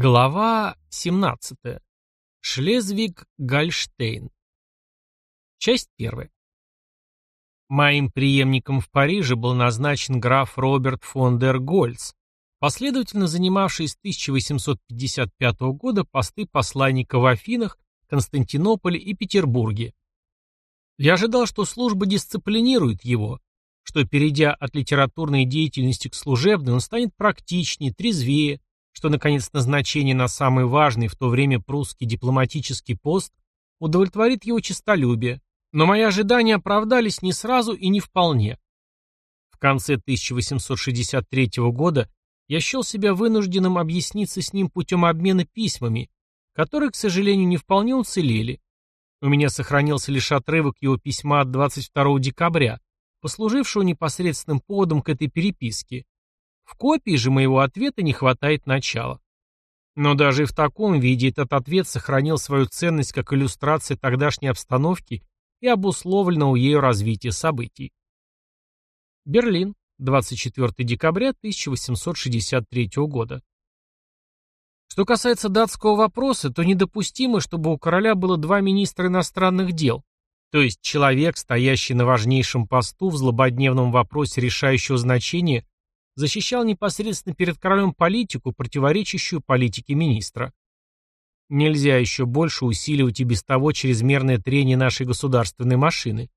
Глава 17. Шлезвиг-Гольштейн. Часть первая. Моим преемником в Париже был назначен граф Роберт фон дер Гольц, последовательно занимавший с 1855 года посты посланника в Афинах, Константинополе и Петербурге. Я ожидал, что служба дисциплинирует его, что, перейдя от литературной деятельности к служебной, он станет практичнее, трезвее, что, наконец, назначение на самый важный в то время прусский дипломатический пост удовлетворит его честолюбие, но мои ожидания оправдались не сразу и не вполне. В конце 1863 года я счел себя вынужденным объясниться с ним путем обмена письмами, которые, к сожалению, не вполне уцелели. У меня сохранился лишь отрывок его письма от 22 декабря, послужившего непосредственным поводом к этой переписке, в копии же моего ответа не хватает начала. Но даже и в таком виде этот ответ сохранил свою ценность как иллюстрация тогдашней обстановки и обусловленного ею развития событий. Берлин, 24 декабря 1863 года. Что касается датского вопроса, то недопустимо, чтобы у короля было два министра иностранных дел, то есть человек, стоящий на важнейшем посту в злободневном вопросе решающего значения защищал непосредственно перед королем политику, противоречащую политике министра. Нельзя еще больше усиливать и без того чрезмерное трение нашей государственной машины.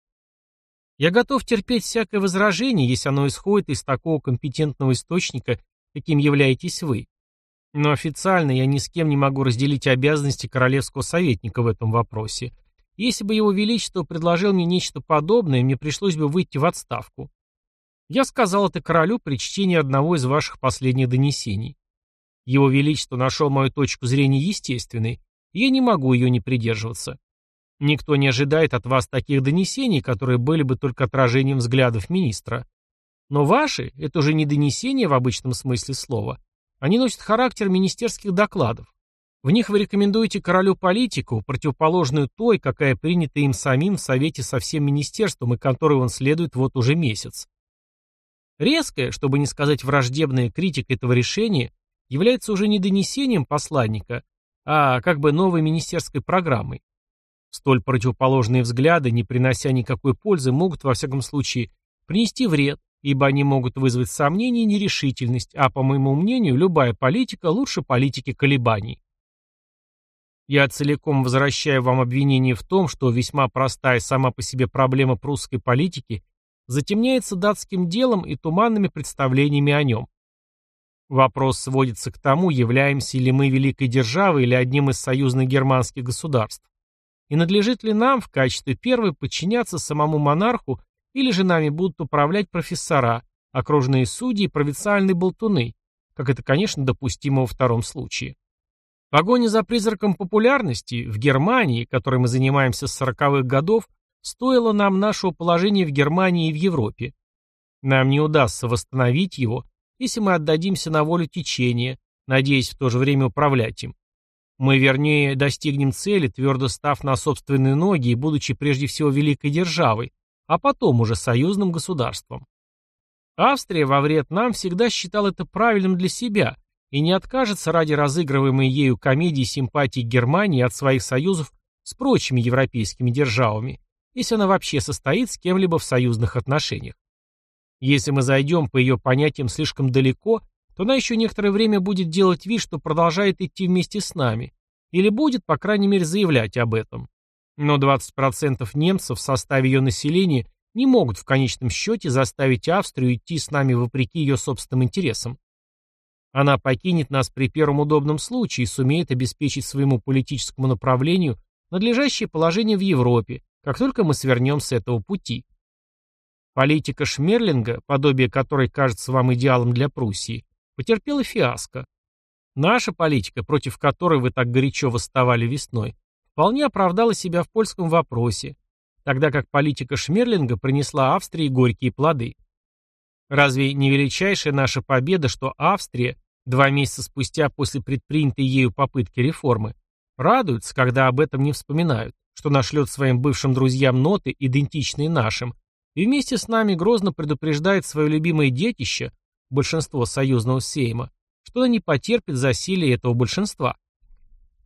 Я готов терпеть всякое возражение, если оно исходит из такого компетентного источника, каким являетесь вы. Но официально я ни с кем не могу разделить обязанности королевского советника в этом вопросе. Если бы его величество предложил мне нечто подобное, мне пришлось бы выйти в отставку. Я сказал это королю при чтении одного из ваших последних донесений. Его Величество нашел мою точку зрения естественной, и я не могу ее не придерживаться. Никто не ожидает от вас таких донесений, которые были бы только отражением взглядов министра. Но ваши – это уже не донесения в обычном смысле слова. Они носят характер министерских докладов. В них вы рекомендуете королю политику, противоположную той, какая принята им самим в Совете со всем министерством и которой он следует вот уже месяц. Резкая, чтобы не сказать враждебная критика этого решения является уже не донесением посланника, а как бы новой министерской программой. Столь противоположные взгляды, не принося никакой пользы, могут, во всяком случае, принести вред, ибо они могут вызвать сомнения и нерешительность, а, по моему мнению, любая политика лучше политики колебаний. Я целиком возвращаю вам обвинение в том, что весьма простая сама по себе проблема прусской политики затемняется датским делом и туманными представлениями о нем. Вопрос сводится к тому, являемся ли мы великой державой или одним из союзных германских государств. И надлежит ли нам в качестве первой подчиняться самому монарху, или же нами будут управлять профессора, окружные судьи и провинциальные болтуны, как это, конечно, допустимо во втором случае. Погоня за призраком популярности в Германии, которой мы занимаемся с сороковых годов, стоило нам нашего положения в Германии и в Европе. Нам не удастся восстановить его, если мы отдадимся на волю течения, надеясь в то же время управлять им. Мы, вернее, достигнем цели, твердо став на собственные ноги и будучи прежде всего великой державой, а потом уже союзным государством. Австрия во вред нам всегда считала это правильным для себя и не откажется ради разыгрываемой ею комедии симпатий Германии от своих союзов с прочими европейскими державами, если она вообще состоит с кем-либо в союзных отношениях. Если мы зайдем по ее понятиям слишком далеко, то она еще некоторое время будет делать вид, что продолжает идти вместе с нами, или будет, по крайней мере, заявлять об этом. Но 20% немцев в составе ее населения не могут в конечном счете заставить Австрию идти с нами вопреки ее собственным интересам. Она покинет нас при первом удобном случае и сумеет обеспечить своему политическому направлению надлежащее положение в Европе, как только мы свернем с этого пути. Политика Шмерлинга, подобие которой кажется вам идеалом для Пруссии, потерпела фиаско. Наша политика, против которой вы так горячо восставали весной, вполне оправдала себя в польском вопросе, тогда как политика Шмерлинга принесла Австрии горькие плоды. Разве не величайшая наша победа, что Австрия, два месяца спустя после предпринятой ею попытки реформы, радуется, когда об этом не вспоминают? Что нашлет своим бывшим друзьям ноты, идентичные нашим, и вместе с нами грозно предупреждает свое любимое детище, большинство союзного сейма, что она не потерпит засилия этого большинства.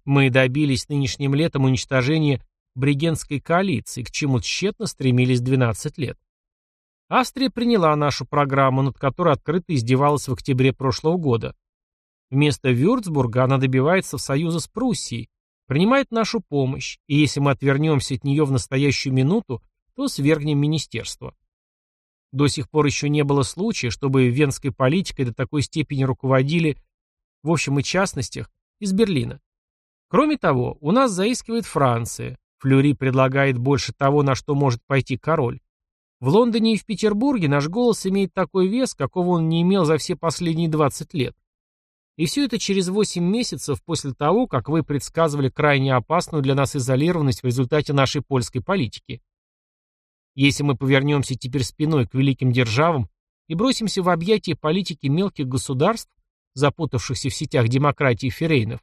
Мы добились нынешним летом уничтожения Бригенской коалиции, к чему тщетно стремились 12 лет. Австрия приняла нашу программу, над которой открыто издевалась в октябре прошлого года. Вместо Вюрцбурга она добивается союза с Пруссией, принимает нашу помощь, и если мы отвернемся от нее в настоящую минуту, то свергнем министерство. До сих пор еще не было случая, чтобы венской политикой до такой степени руководили, в общем и частностях, из Берлина. Кроме того, у нас заискивает Франция. Флюри предлагает больше того, на что может пойти король. В Лондоне и в Петербурге наш голос имеет такой вес, какого он не имел за все последние 20 лет. И все это через 8 месяцев после того, как вы предсказывали крайне опасную для нас изолированность в результате нашей польской политики. Если мы повернемся теперь спиной к великим державам и бросимся в объятия политики мелких государств, запутавшихся в сетях демократии ферейнов,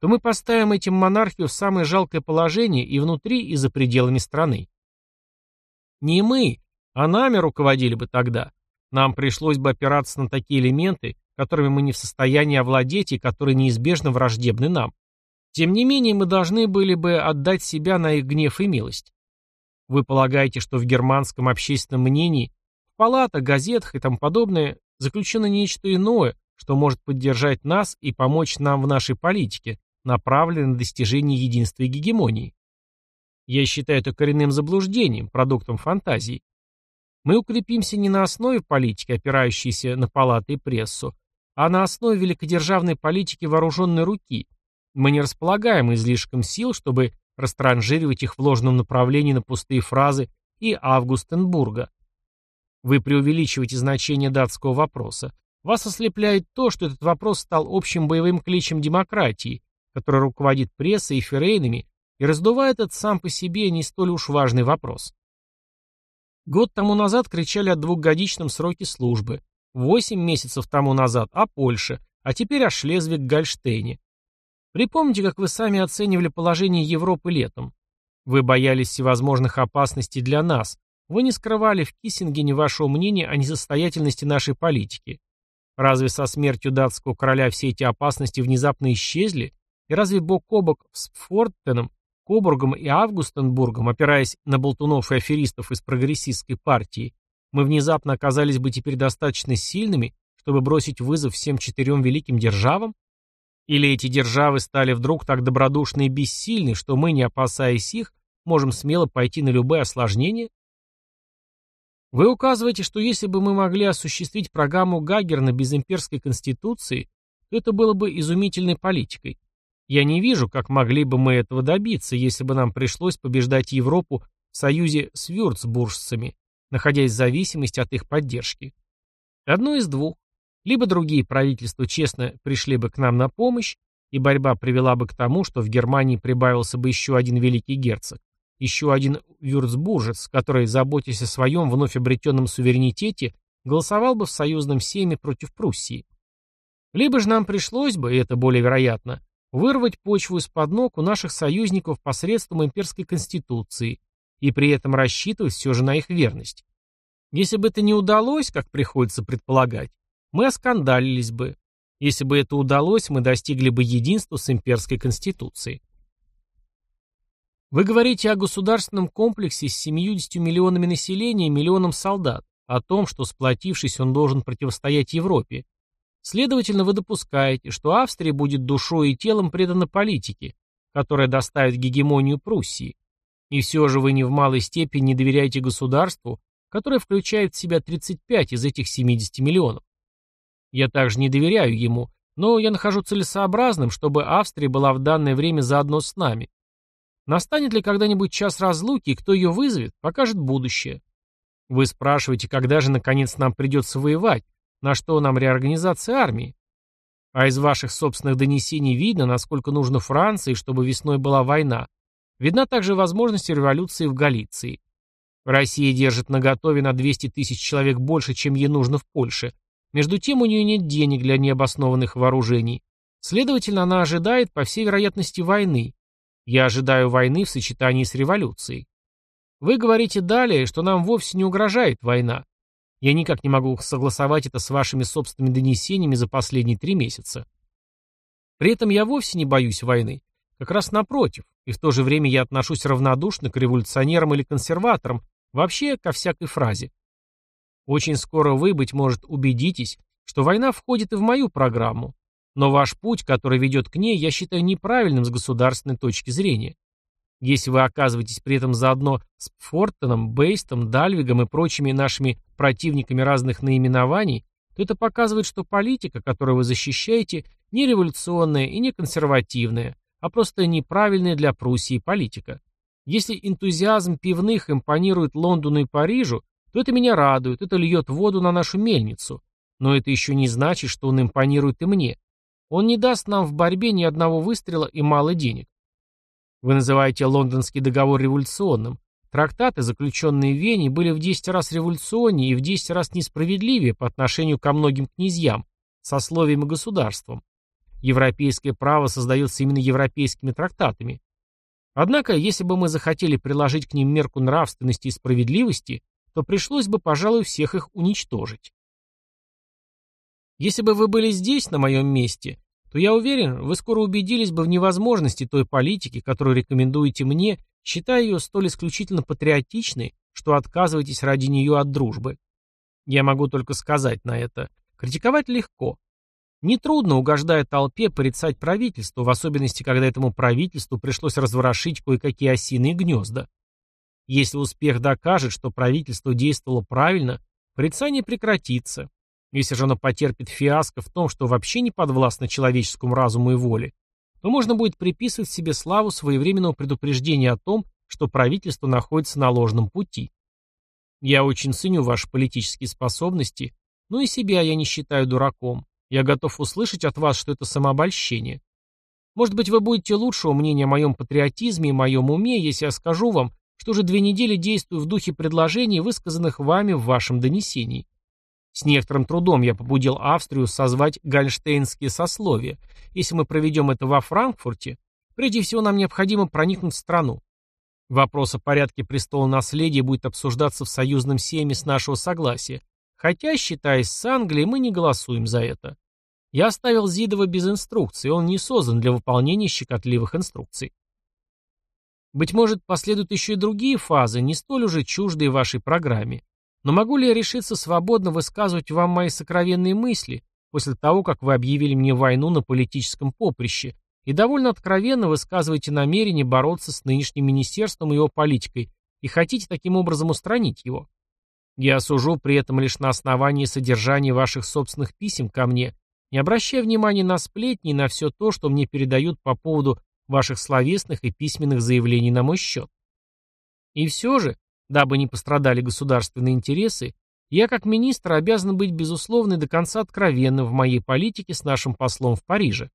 то мы поставим этим монархию в самое жалкое положение и внутри, и за пределами страны. Не мы, а нами руководили бы тогда. Нам пришлось бы опираться на такие элементы, которыми мы не в состоянии овладеть и которые неизбежно враждебны нам. Тем не менее, мы должны были бы отдать себя на их гнев и милость. Вы полагаете, что в германском общественном мнении, в палатах, газетах и тому подобное заключено нечто иное, что может поддержать нас и помочь нам в нашей политике, направленной на достижение единства и гегемонии. Я считаю это коренным заблуждением, продуктом фантазии. Мы укрепимся не на основе политики, опирающейся на палаты и прессу, а на основе великодержавной политики вооруженной руки. Мы не располагаем излишком сил, чтобы растранжиривать их в ложном направлении на пустые фразы и Августенбурга. Вы преувеличиваете значение датского вопроса. Вас ослепляет то, что этот вопрос стал общим боевым кличем демократии, который руководит прессой и ферейнами и раздувает этот сам по себе не столь уж важный вопрос. Год тому назад кричали о двухгодичном сроке службы, восемь месяцев тому назад о Польше, а теперь о Шлезвиг-Гольштейне. Припомните, как вы сами оценивали положение Европы летом. Вы боялись всевозможных опасностей для нас. Вы не скрывали в Киссингене вашего мнения о несостоятельности нашей политики. Разве со смертью датского короля все эти опасности внезапно исчезли? И разве бок о бок с Пфортеном, Кобургом и Августенбургом, опираясь на болтунов и аферистов из прогрессистской партии, мы внезапно оказались бы теперь достаточно сильными, чтобы бросить вызов всем четырем великим державам? Или эти державы стали вдруг так добродушны и бессильны, что мы, не опасаясь их, можем смело пойти на любые осложнения? Вы указываете, что если бы мы могли осуществить программу Гагерна без имперской конституции, то это было бы изумительной политикой. Я не вижу, как могли бы мы этого добиться, если бы нам пришлось побеждать Европу в союзе с вюрцбуржцами, находясь в зависимости от их поддержки. Одно из двух. Либо другие правительства честно пришли бы к нам на помощь, и борьба привела бы к тому, что в Германии прибавился бы еще один великий герцог, еще один вюрцбуржец, который, заботясь о своем вновь обретенном суверенитете, голосовал бы в союзном сейме против Пруссии. Либо же нам пришлось бы, и это более вероятно, вырвать почву из-под ног у наших союзников посредством имперской конституции и при этом рассчитывать все же на их верность. Если бы это не удалось, как приходится предполагать, мы оскандалились бы. Если бы это удалось, мы достигли бы единства с имперской конституцией. Вы говорите о государственном комплексе с 70 миллионами населения и миллионом солдат, о том, что сплотившись, он должен противостоять Европе. Следовательно, вы допускаете, что Австрия будет душой и телом предана политике, которая доставит гегемонию Пруссии. И все же вы не в малой степени не доверяете государству, которое включает в себя 35 из этих 70 миллионов. Я также не доверяю ему, но я нахожу целесообразным, чтобы Австрия была в данное время заодно с нами. Настанет ли когда-нибудь час разлуки, и кто ее вызовет, покажет будущее. Вы спрашиваете, когда же наконец нам придется воевать, на что нам реорганизация армии? А из ваших собственных донесений видно, насколько нужно Франции, чтобы весной была война. Видна также возможность революции в Галиции. Россия держит наготове на 200 тысяч человек больше, чем ей нужно в Польше, между тем у нее нет денег для необоснованных вооружений. Следовательно, она ожидает, по всей вероятности, войны. Я ожидаю войны в сочетании с революцией. Вы говорите далее, что нам вовсе не угрожает война. Я никак не могу согласовать это с вашими собственными донесениями за последние три месяца. При этом я вовсе не боюсь войны. Как раз напротив. И в то же время я отношусь равнодушно к революционерам или консерваторам, вообще ко всякой фразе. Очень скоро вы, быть может, убедитесь, что война входит и в мою программу. Но ваш путь, который ведет к ней, я считаю неправильным с государственной точки зрения. Если вы оказываетесь при этом заодно с Фортоном, Бейстом, Дальвигом и прочими нашими противниками разных наименований, то это показывает, что политика, которую вы защищаете, не революционная и не консервативная, а просто неправильная для Пруссии политика. Если энтузиазм пивных импонирует Лондону и Парижу, то это меня радует, это льет воду на нашу мельницу. Но это еще не значит, что он импонирует и мне. Он не даст нам в борьбе ни одного выстрела и мало денег. Вы называете лондонский договор революционным. Трактаты, заключенные в Вене, были в 10 раз революционнее и в 10 раз несправедливее по отношению ко многим князьям, сословиям и государствам. Европейское право создается именно европейскими трактатами. Однако, если бы мы захотели приложить к ним мерку нравственности и справедливости, то пришлось бы, пожалуй, всех их уничтожить. Если бы вы были здесь, на моем месте, то я уверен, вы скоро убедились бы в невозможности той политики, которую рекомендуете мне, считая ее столь исключительно патриотичной, что отказываетесь ради нее от дружбы. Я могу только сказать на это. Критиковать легко. Нетрудно, угождая толпе, порицать правительство, в особенности, когда этому правительству пришлось разворошить кое-какие осиные гнезда. Если успех докажет, что правительство действовало правильно, порицание прекратится, если же оно потерпит фиаско в том, что вообще не подвластно человеческому разуму и воле, то можно будет приписывать себе славу своевременного предупреждения о том, что правительство находится на ложном пути. Я очень ценю ваши политические способности, но и себя я не считаю дураком. Я готов услышать от вас, что это самообольщение. Может быть, вы будете лучшего мнения о моем патриотизме и моем уме, если я скажу вам, что уже две недели действую в духе предложений, высказанных вами в вашем донесении. С некоторым трудом я побудил Австрию созвать гальштейнские сословия. Если мы проведем это во Франкфурте, прежде всего нам необходимо проникнуть в страну. Вопрос о порядке престола наследия будет обсуждаться в союзном семе с нашего согласия, хотя, считаясь с Англией, мы не голосуем за это. Я оставил Зидова без инструкций, он не создан для выполнения щекотливых инструкций. Быть может, последуют еще и другие фазы, не столь уже чуждые вашей программе. Но могу ли я решиться свободно высказывать вам мои сокровенные мысли после того, как вы объявили мне войну на политическом поприще и довольно откровенно высказываете намерение бороться с нынешним министерством и его политикой и хотите таким образом устранить его? Я осужу при этом лишь на основании содержания ваших собственных писем ко мне, не обращая внимания на сплетни и на все то, что мне передают по поводу ваших словесных и письменных заявлений на мой счет. И все же, Дабы не пострадали государственные интересы, я как министр обязан быть безусловно и до конца откровенным в моей политике с нашим послом в Париже.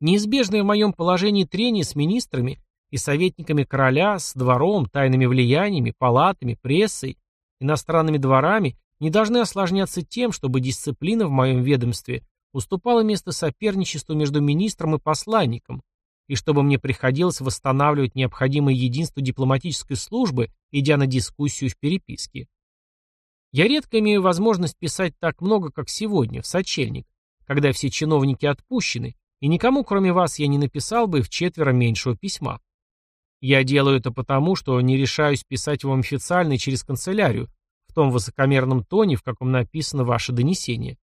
Неизбежное в моем положении трение с министрами и советниками короля, с двором, тайными влияниями, палатами, прессой, иностранными дворами не должны осложняться тем, чтобы дисциплина в моем ведомстве уступала место соперничеству между министром и посланником, и чтобы мне приходилось восстанавливать необходимое единство дипломатической службы, идя на дискуссию в переписке. Я редко имею возможность писать так много, как сегодня, в сочельник, когда все чиновники отпущены, и никому, кроме вас, я не написал бы в четверо меньшего письма. Я делаю это потому, что не решаюсь писать вам официально через канцелярию, в том высокомерном тоне, в каком написано ваше донесение.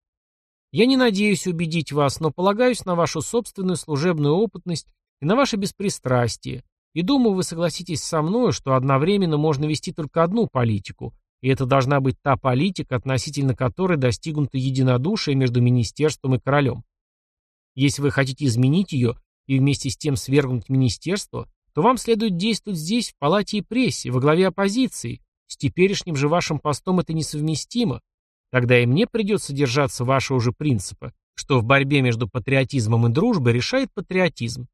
Я не надеюсь убедить вас, но полагаюсь на вашу собственную служебную опытность и на ваше беспристрастие, и думаю, вы согласитесь со мной, что одновременно можно вести только одну политику, и это должна быть та политика, относительно которой достигнуто единодушие между министерством и королем. Если вы хотите изменить ее и вместе с тем свергнуть министерство, то вам следует действовать здесь, в палате и прессе, во главе оппозиции. С теперешним же вашим постом это несовместимо. Тогда и мне придется держаться вашего же принципа, что в борьбе между патриотизмом и дружбой решает патриотизм,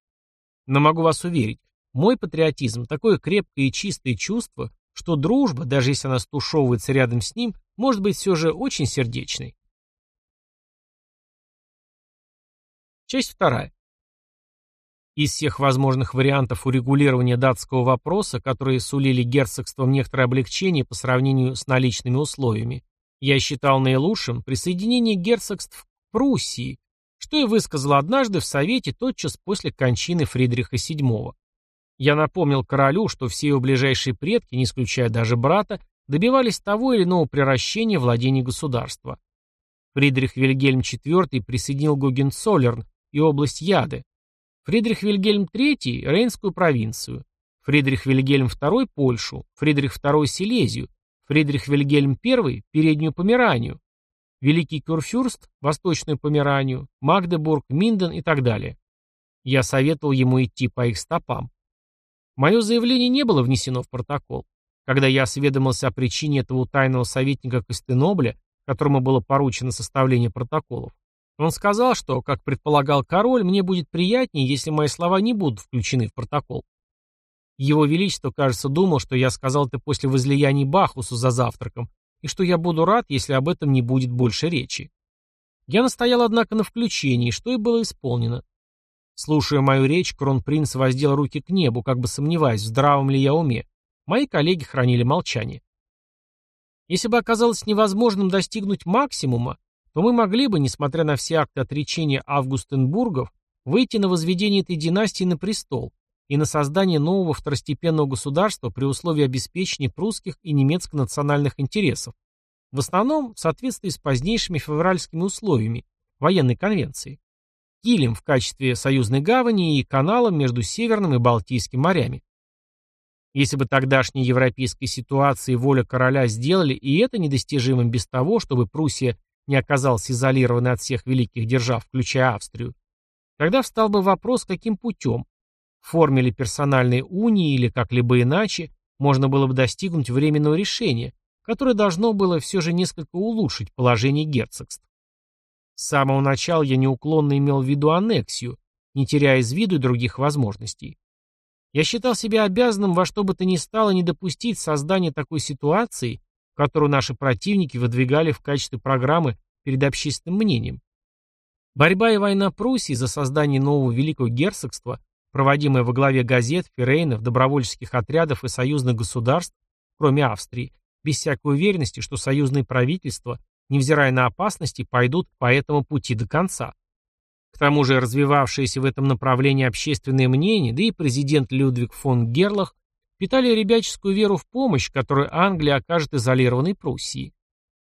но могу вас уверить, мой патриотизм – такое крепкое и чистое чувство, что дружба, даже если она стушевывается рядом с ним, может быть все же очень сердечной. Часть вторая. Из всех возможных вариантов урегулирования датского вопроса, которые сулили герцогством некоторое облегчение по сравнению с наличными условиями, Я считал наилучшим присоединение герцогств к Пруссии, что и высказал однажды в Совете тотчас после кончины Фридриха VII. Я напомнил королю, что все его ближайшие предки, не исключая даже брата, добивались того или иного превращения владений государства. Фридрих Вильгельм IV присоединил Гогенцоллерн и область Яды, Фридрих Вильгельм III – Рейнскую провинцию, Фридрих Вильгельм II – Польшу, Фридрих II – Силезию, Фридрих Вильгельм I – Переднюю Померанию, Великий Курфюрст – Восточную Померанию, Магдебург, Минден и так далее. Я советовал ему идти по их стопам. Мое заявление не было внесено в протокол. Когда я осведомился о причине этого тайного советника Костенобля, которому было поручено составление протоколов, он сказал, что, как предполагал король, мне будет приятнее, если мои слова не будут включены в протокол. Его Величество, кажется, думал, что я сказал это после возлияний Бахусу за завтраком, и что я буду рад, если об этом не будет больше речи. Я настоял, однако, на включении, что и было исполнено. Слушая мою речь, кронпринц воздел руки к небу, как бы сомневаясь, в здравом ли я уме. Мои коллеги хранили молчание. Если бы оказалось невозможным достигнуть максимума, то мы могли бы, несмотря на все акты отречения Августенбургов, выйти на возведение этой династии на престол и на создание нового второстепенного государства при условии обеспечения прусских и немецко-национальных интересов, в основном в соответствии с позднейшими февральскими условиями военной конвенции. Килем в качестве союзной гавани и каналом между Северным и Балтийским морями. Если бы тогдашняя европейская ситуация и воля короля сделали и это недостижимым без того, чтобы Пруссия не оказалась изолированной от всех великих держав, включая Австрию, тогда встал бы вопрос, каким путем, в форме ли персональной унии или как-либо иначе, можно было бы достигнуть временного решения, которое должно было все же несколько улучшить положение герцогств. С самого начала я неуклонно имел в виду аннексию, не теряя из виду других возможностей. Я считал себя обязанным во что бы то ни стало не допустить создания такой ситуации, которую наши противники выдвигали в качестве программы перед общественным мнением. Борьба и война Пруссии за создание нового великого герцогства, проводимая во главе газет, ферейнов, добровольческих отрядов и союзных государств, кроме Австрии, без всякой уверенности, что союзные правительства невзирая на опасности, пойдут по этому пути до конца. К тому же развивавшееся в этом направлении общественное мнение, да и президент Людвиг фон Герлах питали ребяческую веру в помощь, которую Англия окажет изолированной Пруссии.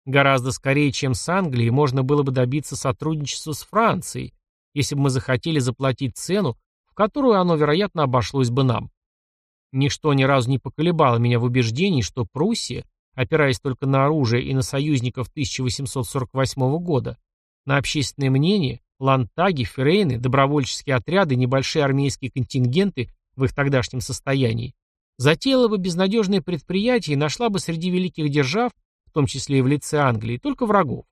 Гораздо скорее, чем с Англией, можно было бы добиться сотрудничества с Францией, если бы мы захотели заплатить цену, в которую оно, вероятно, обошлось бы нам. Ничто ни разу не поколебало меня в убеждении, что Пруссия опираясь только на оружие и на союзников 1848 года, на общественное мнение, лантаги, ферейны, добровольческие отряды, небольшие армейские контингенты в их тогдашнем состоянии, затеяла бы безнадежное предприятие и нашла бы среди великих держав, в том числе и в лице Англии, только врагов.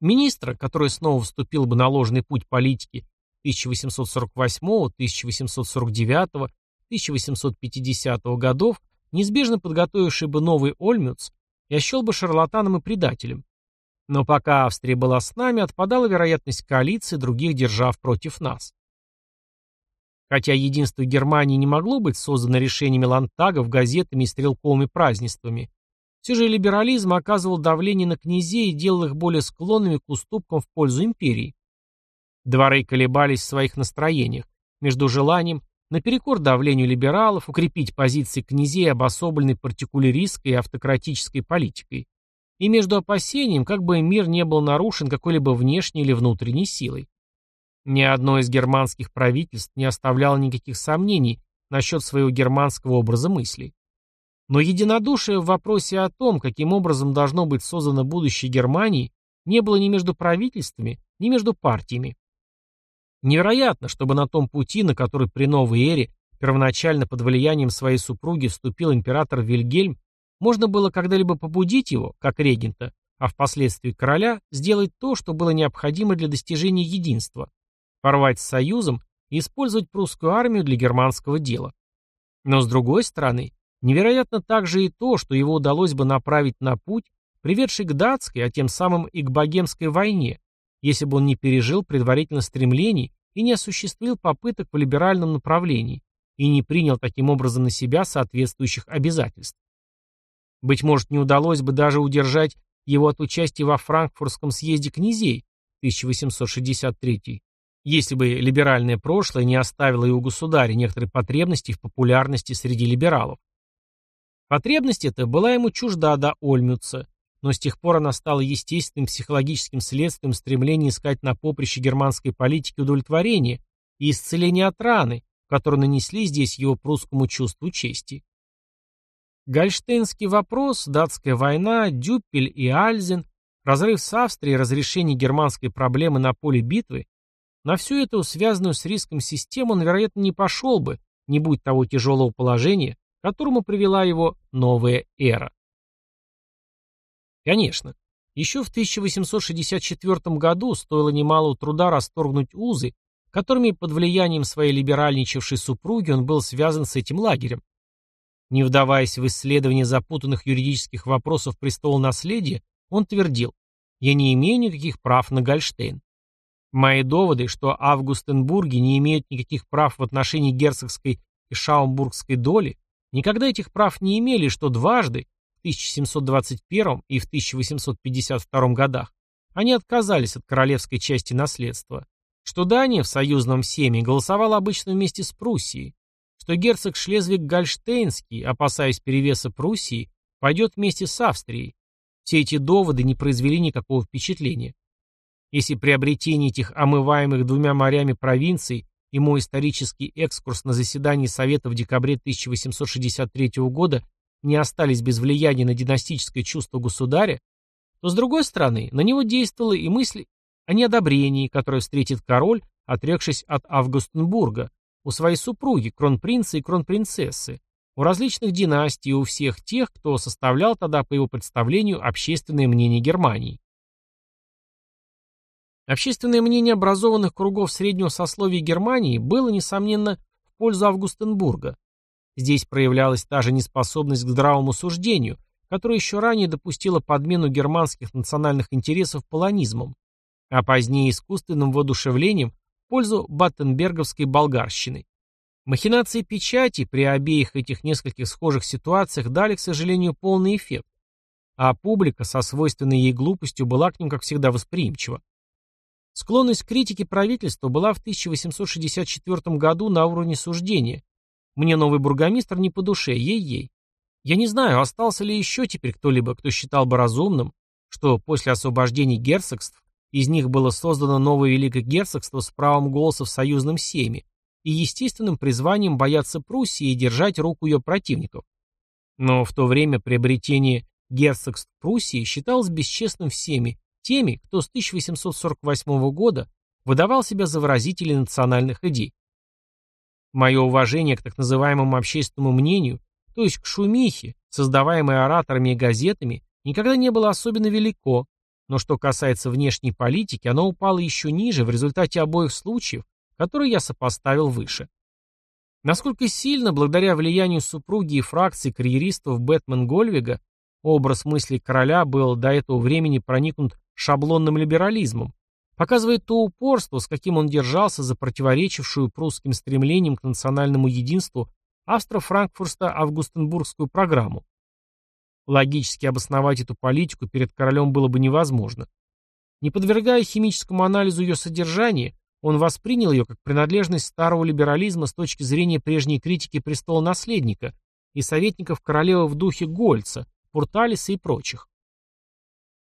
Министра, который снова вступил бы на ложный путь политики 1848, 1849, 1850 годов, неизбежно подготовивший бы новый Ольмюц, я счел бы шарлатаном и предателем. Но пока Австрия была с нами, отпадала вероятность коалиции других держав против нас. Хотя единство Германии не могло быть создано решениями лантагов, газетами и стрелковыми празднествами, все же либерализм оказывал давление на князей и делал их более склонными к уступкам в пользу империи. Дворы колебались в своих настроениях между желанием наперекор давлению либералов, укрепить позиции князей обособленной партикуляристской и автократической политикой, и между опасением, как бы мир не был нарушен какой-либо внешней или внутренней силой. Ни одно из германских правительств не оставляло никаких сомнений насчет своего германского образа мыслей. Но единодушие в вопросе о том, каким образом должно быть создано будущее Германии, не было ни между правительствами, ни между партиями. Невероятно, чтобы на том пути, на который при новой эре первоначально под влиянием своей супруги вступил император Вильгельм, можно было когда-либо побудить его, как регента, а впоследствии короля, сделать то, что было необходимо для достижения единства, порвать с союзом и использовать прусскую армию для германского дела. Но с другой стороны, невероятно также и то, что его удалось бы направить на путь, приведший к датской, а тем самым и к богемской войне, если бы он не пережил предварительно стремлений и не осуществил попыток в либеральном направлении и не принял таким образом на себя соответствующих обязательств. Быть может, не удалось бы даже удержать его от участия во Франкфуртском съезде князей 1863, если бы либеральное прошлое не оставило и у государя некоторые потребности в популярности среди либералов. Потребность эта была ему чужда до Ольмюца, но с тех пор она стала естественным психологическим следствием стремления искать на поприще германской политики удовлетворение и исцеление от раны, которую нанесли здесь его прусскому чувству чести. Гольштейнский вопрос, датская война, Дюппель и Альзен, разрыв с Австрией, разрешение германской проблемы на поле битвы, на всю эту связанную с риском систему он, вероятно, не пошел бы, не будь того тяжелого положения, к которому привела его новая эра. Конечно, еще в 1864 году стоило немалого труда расторгнуть узы, которыми под влиянием своей либеральничавшей супруги он был связан с этим лагерем. Не вдаваясь в исследование запутанных юридических вопросов престола наследия, он твердил, «Я не имею никаких прав на Гольштейн. Мои доводы, что Августенбурги не имеют никаких прав в отношении герцогской и шаумбургской доли, никогда этих прав не имели, что дважды, 1721 и в 1852 годах, они отказались от королевской части наследства, что Дания в союзном семе голосовала обычно вместе с Пруссией, что герцог Шлезвиг-Гольштейнский, опасаясь перевеса Пруссии, пойдет вместе с Австрией. Все эти доводы не произвели никакого впечатления. Если приобретение этих омываемых двумя морями провинций и мой исторический экскурс на заседании Совета в декабре 1863 года не остались без влияния на династическое чувство государя, то, с другой стороны, на него действовала и мысль о неодобрении, которое встретит король, отрекшись от Августенбурга, у своей супруги, кронпринца и кронпринцессы, у различных династий и у всех тех, кто составлял тогда, по его представлению, общественное мнение Германии. Общественное мнение образованных кругов среднего сословия Германии было, несомненно, в пользу Августенбурга, Здесь проявлялась та же неспособность к здравому суждению, которая еще ранее допустила подмену германских национальных интересов полонизмом, а позднее искусственным воодушевлением в пользу баттенберговской болгарщины. Махинации печати при обеих этих нескольких схожих ситуациях дали, к сожалению, полный эффект, а публика со свойственной ей глупостью была к ним, как всегда, восприимчива. Склонность к критике правительства была в 1864 году на уровне суждения, мне новый бургомистр не по душе, ей-ей. Я не знаю, остался ли еще теперь кто-либо, кто считал бы разумным, что после освобождения герцогств из них было создано новое великое герцогство с правом голоса в союзном сейме и естественным призванием бояться Пруссии и держать руку ее противников. Но в то время приобретение герцогств Пруссии считалось бесчестным всеми теми, кто с 1848 года выдавал себя за выразителей национальных идей. Мое уважение к так называемому общественному мнению, то есть к шумихе, создаваемой ораторами и газетами, никогда не было особенно велико, но что касается внешней политики, оно упало еще ниже в результате обоих случаев, которые я сопоставил выше. Насколько сильно, благодаря влиянию супруги и фракции карьеристов Бэтмен-Гольвига, образ мысли короля был до этого времени проникнут шаблонным либерализмом, показывает то упорство, с каким он держался за противоречившую прусским стремлениям к национальному единству австро-франкфурсто-августенбургскую программу. Логически обосновать эту политику перед королем было бы невозможно. Не подвергая химическому анализу ее содержания, он воспринял ее как принадлежность старого либерализма с точки зрения прежней критики престола наследника и советников королевы в духе Гольца, Пурталиса и прочих.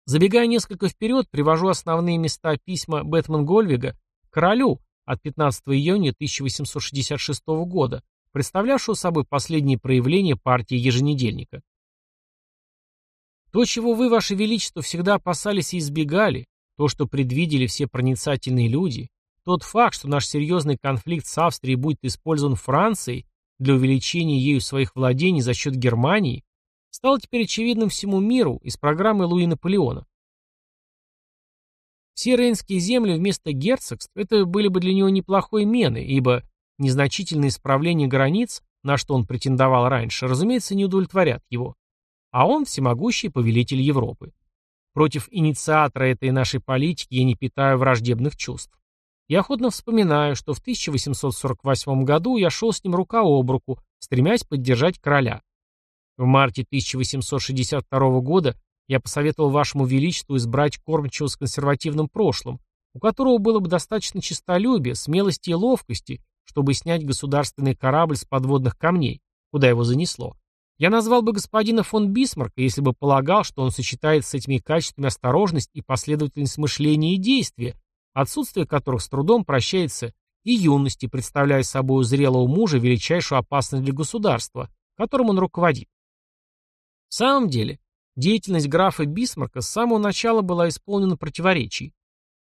Забегая несколько вперед, привожу основные места письма Бэтмен Гольвига королю от 15 июня 1866 года, представлявшего собой последние проявления партии еженедельника. То, чего вы, Ваше Величество, всегда опасались и избегали, то, что предвидели все проницательные люди, тот факт, что наш серьезный конфликт с Австрией будет использован Францией для увеличения ею своих владений за счет Германии, стало теперь очевидным всему миру из программы Луи Наполеона. Все рейнские земли вместо герцогств это были бы для него неплохой мены, ибо незначительные исправления границ, на что он претендовал раньше, разумеется, не удовлетворят его. А он всемогущий повелитель Европы. Против инициатора этой нашей политики я не питаю враждебных чувств. Я охотно вспоминаю, что в 1848 году я шел с ним рука об руку, стремясь поддержать короля. В марте 1862 года я посоветовал вашему величеству избрать кормчего с консервативным прошлым, у которого было бы достаточно честолюбия, смелости и ловкости, чтобы снять государственный корабль с подводных камней, куда его занесло. Я назвал бы господина фон Бисмарка, если бы полагал, что он сочетает с этими качествами осторожность и последовательность мышления и действия, отсутствие которых с трудом прощается и юности, представляя собой зрелого мужа величайшую опасность для государства, которым он руководит. В самом деле, деятельность графа Бисмарка с самого начала была исполнена противоречий.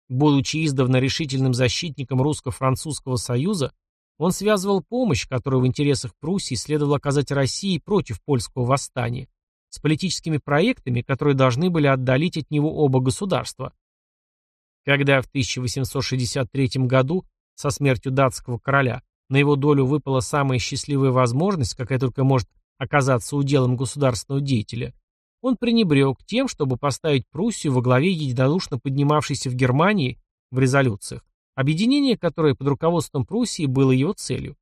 Будучи издавна решительным защитником русско-французского союза, он связывал помощь, которую в интересах Пруссии следовало оказать России против польского восстания, с политическими проектами, которые должны были отдалить от него оба государства. Когда в 1863 году, со смертью датского короля, на его долю выпала самая счастливая возможность, какая только может оказаться уделом государственного деятеля, он пренебрег тем, чтобы поставить Пруссию во главе единодушно поднимавшейся в Германии в резолюциях, объединение которое под руководством Пруссии было его целью.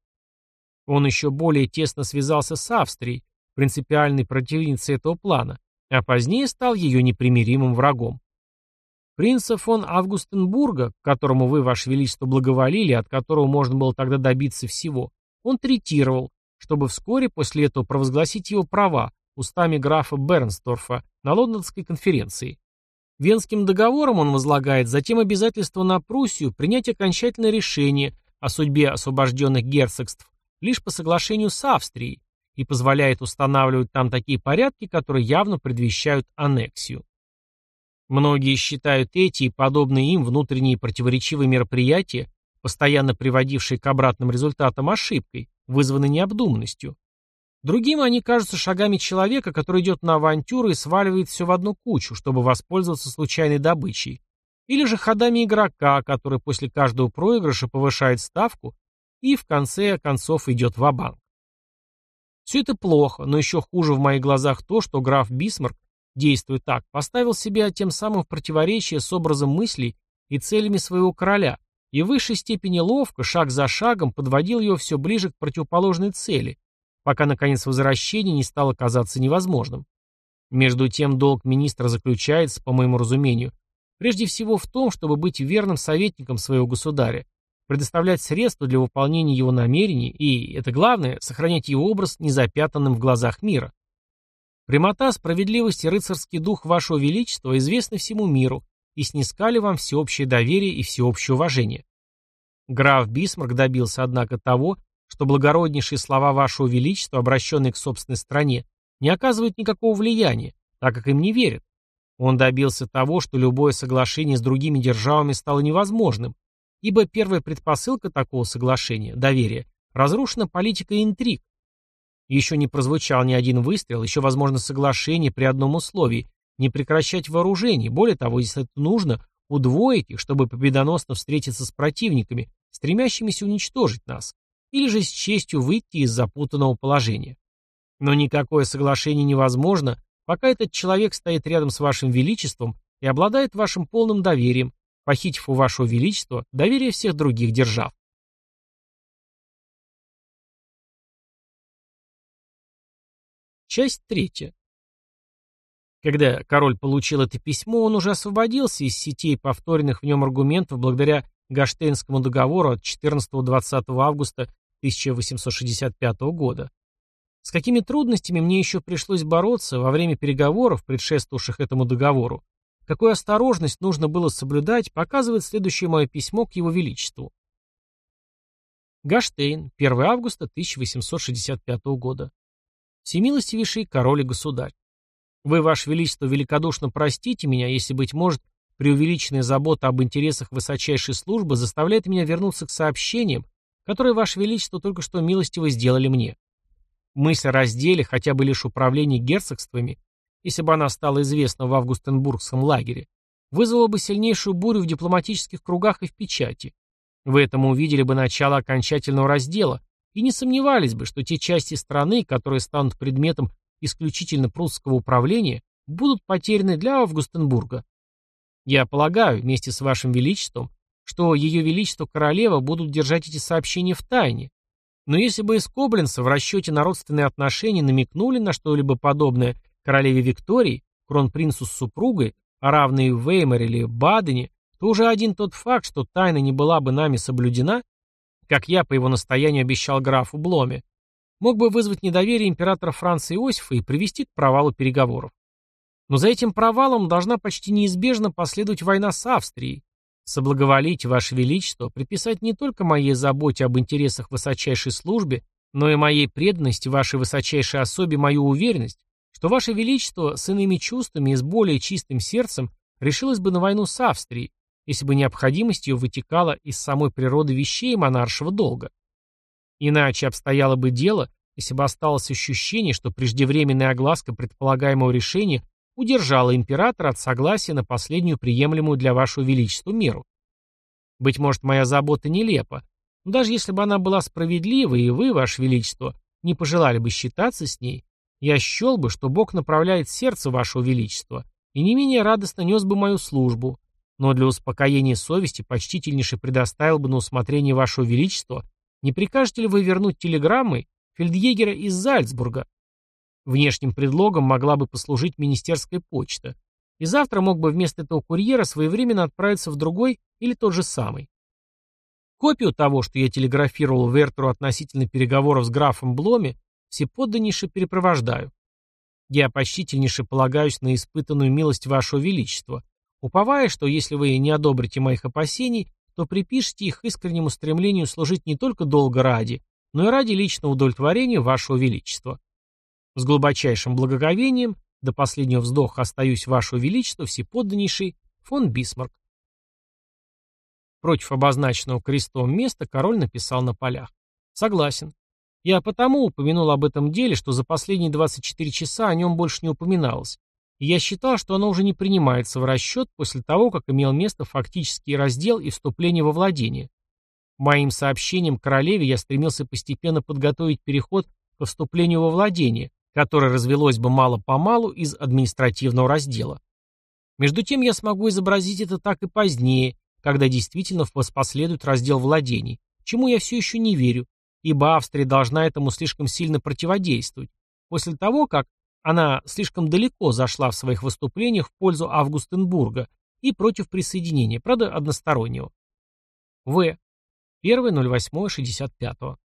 Он еще более тесно связался с Австрией, принципиальной противницей этого плана, а позднее стал ее непримиримым врагом. Принца фон Августенбурга, к которому вы, ваше величество, благоволили, от которого можно было тогда добиться всего, он третировал, чтобы вскоре после этого провозгласить его права устами графа Бернсторфа на Лондонской конференции. Венским договором он возлагает затем обязательство на Пруссию принять окончательное решение о судьбе освобожденных герцогств лишь по соглашению с Австрией и позволяет устанавливать там такие порядки, которые явно предвещают аннексию. Многие считают эти и подобные им внутренние противоречивые мероприятия, постоянно приводившие к обратным результатам ошибкой, вызванной необдуманностью. Другим они кажутся шагами человека, который идет на авантюру и сваливает все в одну кучу, чтобы воспользоваться случайной добычей. Или же ходами игрока, который после каждого проигрыша повышает ставку и в конце концов идет в банк Все это плохо, но еще хуже в моих глазах то, что граф Бисмарк действуя так, поставил себя тем самым в противоречие с образом мыслей и целями своего короля, и в высшей степени ловко, шаг за шагом, подводил его все ближе к противоположной цели, пока, наконец, возвращение не стало казаться невозможным. Между тем, долг министра заключается, по моему разумению, прежде всего в том, чтобы быть верным советником своего государя, предоставлять средства для выполнения его намерений и, это главное, сохранять его образ незапятнанным в глазах мира. Прямота, справедливость и рыцарский дух вашего величества известны всему миру и снискали вам всеобщее доверие и всеобщее уважение. Граф Бисмарк добился, однако, того, что благороднейшие слова вашего величества, обращенные к собственной стране, не оказывают никакого влияния, так как им не верят. Он добился того, что любое соглашение с другими державами стало невозможным, ибо первая предпосылка такого соглашения, доверия, разрушена политикой интриг, еще не прозвучал ни один выстрел, еще возможно соглашение при одном условии – не прекращать вооружений, более того, если это нужно, удвоить их, чтобы победоносно встретиться с противниками, стремящимися уничтожить нас, или же с честью выйти из запутанного положения. Но никакое соглашение невозможно, пока этот человек стоит рядом с вашим величеством и обладает вашим полным доверием, похитив у вашего величества доверие всех других держав. Часть третья. Когда король получил это письмо, он уже освободился из сетей повторенных в нем аргументов благодаря Гаштейнскому договору от 14-20 августа 1865 года. С какими трудностями мне еще пришлось бороться во время переговоров, предшествовавших этому договору, какую осторожность нужно было соблюдать, показывает следующее мое письмо к его величеству. Гаштейн, 1 августа 1865 года. Всемилостивейший король и государь. Вы, Ваше Величество, великодушно простите меня, если, быть может, преувеличенная забота об интересах высочайшей службы заставляет меня вернуться к сообщениям, которые, Ваше Величество, только что милостиво сделали мне. Мысль о разделе, хотя бы лишь управления герцогствами, если бы она стала известна в Августенбургском лагере, вызвала бы сильнейшую бурю в дипломатических кругах и в печати. В этом увидели бы начало окончательного раздела, и не сомневались бы, что те части страны, которые станут предметом исключительно прусского управления, будут потеряны для Августенбурга. Я полагаю, вместе с вашим величеством, что ее величество королева будут держать эти сообщения в тайне. Но если бы из Кобленца в расчете на родственные отношения намекнули на что-либо подобное королеве Виктории, кронпринцу с супругой, а равные в или Бадене, то уже один тот факт, что тайна не была бы нами соблюдена, как я по его настоянию обещал графу Бломе, мог бы вызвать недоверие императора Франца Иосифа и привести к провалу переговоров. Но за этим провалом должна почти неизбежно последовать война с Австрией. Соблаговолить, Ваше Величество, приписать не только моей заботе об интересах высочайшей службе, но и моей преданности Вашей высочайшей особе мою уверенность, что Ваше Величество с иными чувствами и с более чистым сердцем решилось бы на войну с Австрией, если бы необходимость ее вытекала из самой природы вещей монаршего долга. Иначе обстояло бы дело, если бы осталось ощущение, что преждевременная огласка предполагаемого решения удержала императора от согласия на последнюю приемлемую для вашего величества меру. Быть может, моя забота нелепа, но даже если бы она была справедлива, и вы, ваше величество, не пожелали бы считаться с ней, я счел бы, что Бог направляет сердце вашего величества, и не менее радостно нес бы мою службу, но для успокоения совести почтительнейше предоставил бы на усмотрение вашего величества, не прикажете ли вы вернуть телеграммы фельдъегера из Зальцбурга, Внешним предлогом могла бы послужить министерская почта. И завтра мог бы вместо этого курьера своевременно отправиться в другой или тот же самый. Копию того, что я телеграфировал Вертеру относительно переговоров с графом Бломе, всеподданнейше перепровождаю. Я почтительнейше полагаюсь на испытанную милость вашего величества, уповая, что если вы не одобрите моих опасений, то припишите их искреннему стремлению служить не только долго ради, но и ради личного удовлетворения вашего величества. С глубочайшим благоговением до последнего вздоха остаюсь Вашего Величества всеподданнейший фон Бисмарк. Против обозначенного крестом места король написал на полях. Согласен. Я потому упомянул об этом деле, что за последние 24 часа о нем больше не упоминалось, и я считал, что оно уже не принимается в расчет после того, как имел место фактический раздел и вступление во владение. Моим сообщением королеве я стремился постепенно подготовить переход к вступлению во владение, которое развелось бы мало-помалу из административного раздела. Между тем я смогу изобразить это так и позднее, когда действительно воспоследует раздел владений, чему я все еще не верю, ибо Австрия должна этому слишком сильно противодействовать, после того, как она слишком далеко зашла в своих выступлениях в пользу Августенбурга и против присоединения, правда, одностороннего. В. 1.08.65.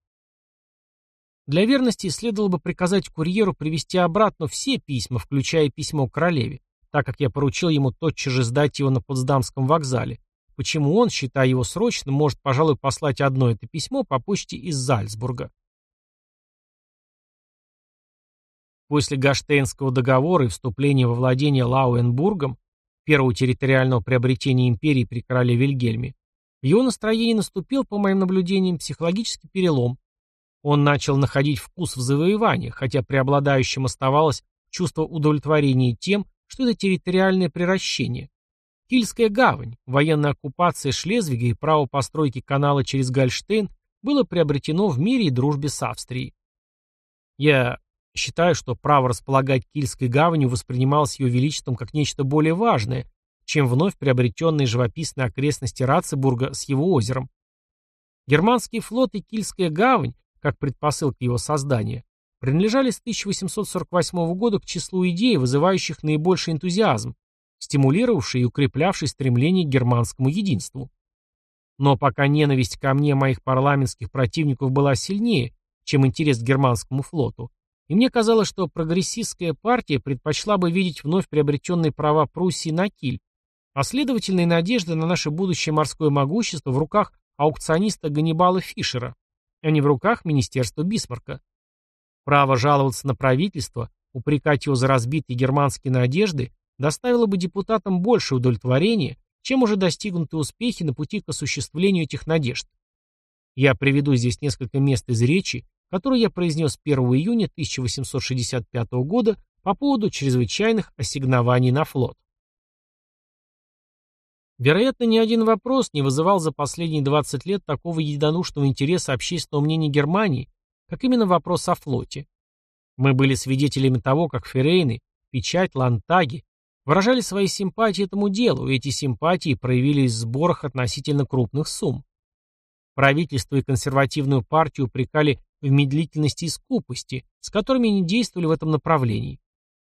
Для верности следовало бы приказать курьеру привезти обратно все письма, включая письмо королеве, так как я поручил ему тотчас же сдать его на Потсдамском вокзале, почему он, считая его срочным, может, пожалуй, послать одно это письмо по почте из Зальцбурга. После Гаштейнского договора и вступления во владение Лауенбургом, первого территориального приобретения империи при короле Вильгельме, в его настроении наступил, по моим наблюдениям, психологический перелом, он начал находить вкус в завоевании, хотя преобладающим оставалось чувство удовлетворения тем, что это территориальное приращение. Кильская гавань, военная оккупация Шлезвига и право постройки канала через Гольштейн было приобретено в мире и дружбе с Австрией. Я считаю, что право располагать Кильской гаванью воспринималось ее величеством как нечто более важное, чем вновь приобретенные живописные окрестности Рацебурга с его озером. Германский флот и Кильская гавань как предпосылка его создания, принадлежали с 1848 года к числу идей, вызывающих наибольший энтузиазм, стимулировавший и укреплявший стремление к германскому единству. Но пока ненависть ко мне моих парламентских противников была сильнее, чем интерес к германскому флоту, и мне казалось, что прогрессистская партия предпочла бы видеть вновь приобретенные права Пруссии на киль, а следовательно надежды на наше будущее морское могущество в руках аукциониста Ганнибала Фишера а не в руках Министерства Бисмарка. Право жаловаться на правительство, упрекать его за разбитые германские надежды, доставило бы депутатам больше удовлетворения, чем уже достигнутые успехи на пути к осуществлению этих надежд. Я приведу здесь несколько мест из речи, которые я произнес 1 июня 1865 года по поводу чрезвычайных ассигнований на флот. Вероятно, ни один вопрос не вызывал за последние 20 лет такого единодушного интереса общественного мнения Германии, как именно вопрос о флоте. Мы были свидетелями того, как Феррейны, Печать, Лантаги выражали свои симпатии этому делу, и эти симпатии проявились в сборах относительно крупных сумм. Правительство и консервативную партию упрекали в медлительности и скупости, с которыми они действовали в этом направлении.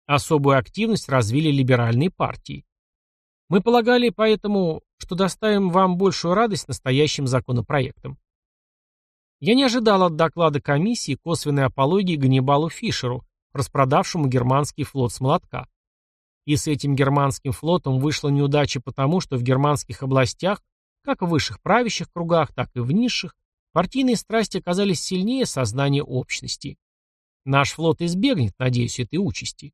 Особую активность развили либеральные партии. Мы полагали поэтому, что доставим вам большую радость настоящим законопроектом. Я не ожидал от доклада комиссии косвенной апологии Ганнибалу Фишеру, распродавшему германский флот с молотка. И с этим германским флотом вышла неудача потому, что в германских областях, как в высших правящих кругах, так и в низших, партийные страсти оказались сильнее сознания общности. Наш флот избегнет, надеюсь, этой участи.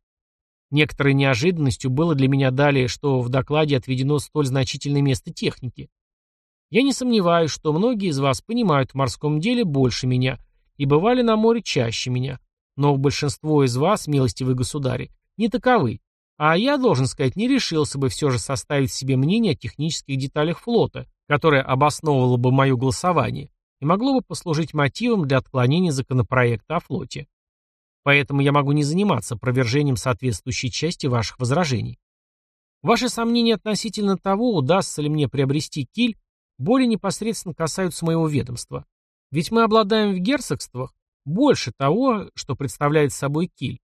Некоторой неожиданностью было для меня далее, что в докладе отведено столь значительное место техники. Я не сомневаюсь, что многие из вас понимают в морском деле больше меня и бывали на море чаще меня, но большинство из вас, милостивые государи, не таковы, а я, должен сказать, не решился бы все же составить себе мнение о технических деталях флота, которое обосновывало бы мое голосование и могло бы послужить мотивом для отклонения законопроекта о флоте. Поэтому я могу не заниматься опровержением соответствующей части ваших возражений. Ваши сомнения относительно того, удастся ли мне приобрести киль, более непосредственно касаются моего ведомства. Ведь мы обладаем в герцогствах больше того, что представляет собой Киль.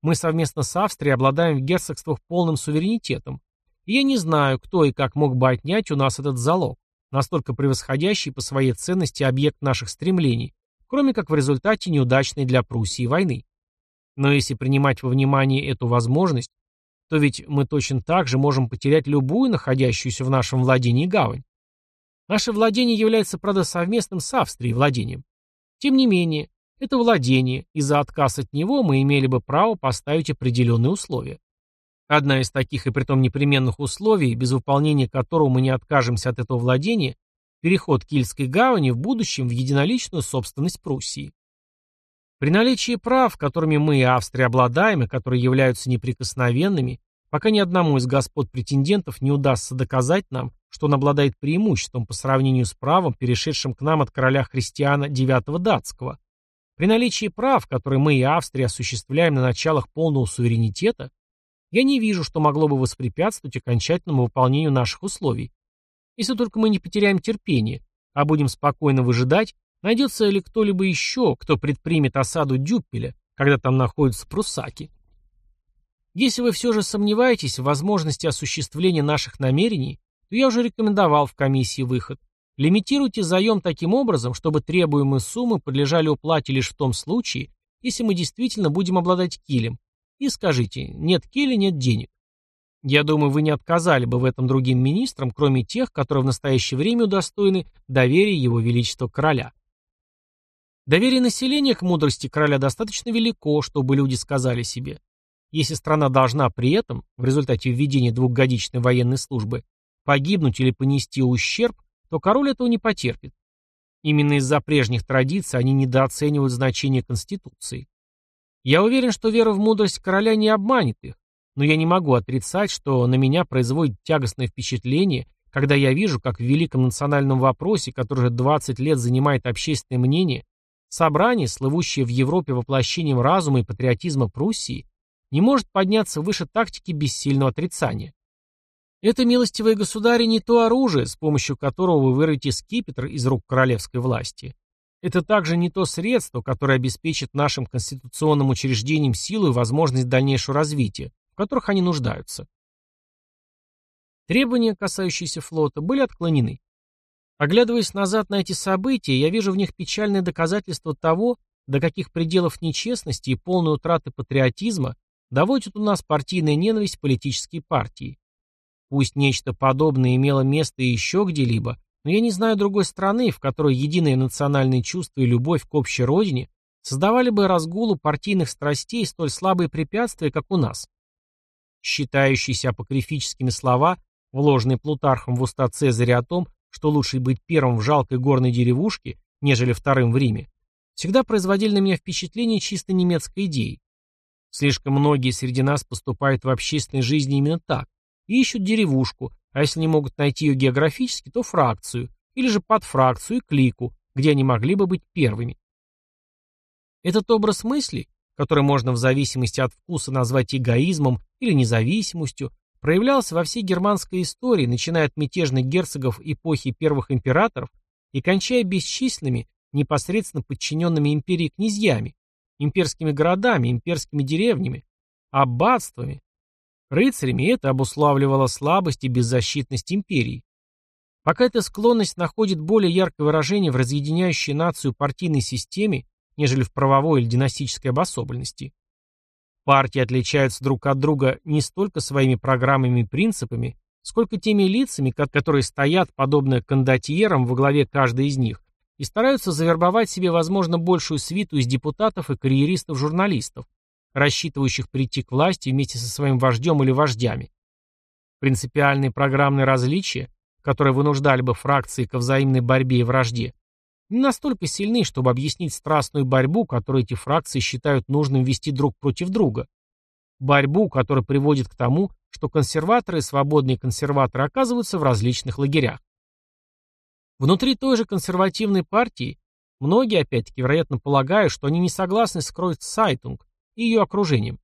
Мы совместно с Австрией обладаем в герцогствах полным суверенитетом. И я не знаю, кто и как мог бы отнять у нас этот залог, настолько превосходящий по своей ценности объект наших стремлений, кроме как в результате неудачной для Пруссии войны. Но если принимать во внимание эту возможность, то ведь мы точно так же можем потерять любую находящуюся в нашем владении гавань. Наше владение является, правда, совместным с Австрией владением. Тем не менее, это владение, и за отказ от него мы имели бы право поставить определенные условия. Одна из таких и притом непременных условий, без выполнения которого мы не откажемся от этого владения, переход Кильской гавани в будущем в единоличную собственность Пруссии. При наличии прав, которыми мы и Австрия обладаем, и которые являются неприкосновенными, пока ни одному из господ претендентов не удастся доказать нам, что он обладает преимуществом по сравнению с правом, перешедшим к нам от короля христиана IX датского. При наличии прав, которые мы и Австрия осуществляем на началах полного суверенитета, я не вижу, что могло бы воспрепятствовать окончательному выполнению наших условий. Если только мы не потеряем терпение, а будем спокойно выжидать, найдется ли кто-либо еще, кто предпримет осаду Дюппеля, когда там находятся прусаки. Если вы все же сомневаетесь в возможности осуществления наших намерений, то я уже рекомендовал в комиссии выход. Лимитируйте заем таким образом, чтобы требуемые суммы подлежали уплате лишь в том случае, если мы действительно будем обладать килем. И скажите, нет киля, нет денег. Я думаю, вы не отказали бы в этом другим министрам, кроме тех, которые в настоящее время удостоены доверия его величества короля. Доверие населения к мудрости короля достаточно велико, чтобы люди сказали себе. Если страна должна при этом, в результате введения двухгодичной военной службы, погибнуть или понести ущерб, то король этого не потерпит. Именно из-за прежних традиций они недооценивают значение Конституции. Я уверен, что вера в мудрость короля не обманет их, но я не могу отрицать, что на меня производит тягостное впечатление, когда я вижу, как в великом национальном вопросе, который уже 20 лет занимает общественное мнение, собрание, слывущее в Европе воплощением разума и патриотизма Пруссии, не может подняться выше тактики бессильного отрицания. Это, милостивые государи, не то оружие, с помощью которого вы вырвете скипетр из рук королевской власти. Это также не то средство, которое обеспечит нашим конституционным учреждениям силу и возможность дальнейшего развития, в которых они нуждаются. Требования, касающиеся флота, были отклонены. Оглядываясь назад на эти события, я вижу в них печальное доказательство того, до каких пределов нечестности и полной утраты патриотизма доводит у нас партийная ненависть политические партии. Пусть нечто подобное имело место еще где-либо, но я не знаю другой страны, в которой единое национальное чувство и любовь к общей родине создавали бы разгулу партийных страстей столь слабые препятствия, как у нас. Считающиеся апокрифическими слова, вложенные Плутархом в уста Цезаря о том, что лучше быть первым в жалкой горной деревушке, нежели вторым в Риме, всегда производили на меня впечатление чисто немецкой идеи. Слишком многие среди нас поступают в общественной жизни именно так, и ищут деревушку, а если не могут найти ее географически, то фракцию, или же подфракцию и клику, где они могли бы быть первыми. Этот образ мысли, который можно в зависимости от вкуса назвать эгоизмом или независимостью, проявлялся во всей германской истории, начиная от мятежных герцогов эпохи первых императоров и кончая бесчисленными, непосредственно подчиненными империи князьями, имперскими городами, имперскими деревнями, аббатствами. Рыцарями это обуславливало слабость и беззащитность империи. Пока эта склонность находит более яркое выражение в разъединяющей нацию партийной системе, нежели в правовой или династической обособленности. Партии отличаются друг от друга не столько своими программами и принципами, сколько теми лицами, которые стоят, подобно кондотьерам, во главе каждой из них, и стараются завербовать себе, возможно, большую свиту из депутатов и карьеристов-журналистов, рассчитывающих прийти к власти вместе со своим вождем или вождями. Принципиальные программные различия, которые вынуждали бы фракции к взаимной борьбе и вражде, не настолько сильны, чтобы объяснить страстную борьбу, которую эти фракции считают нужным вести друг против друга. Борьбу, которая приводит к тому, что консерваторы и свободные консерваторы оказываются в различных лагерях. Внутри той же консервативной партии многие, опять-таки, вероятно, полагают, что они не согласны с Кройццайтунг и ее окружением.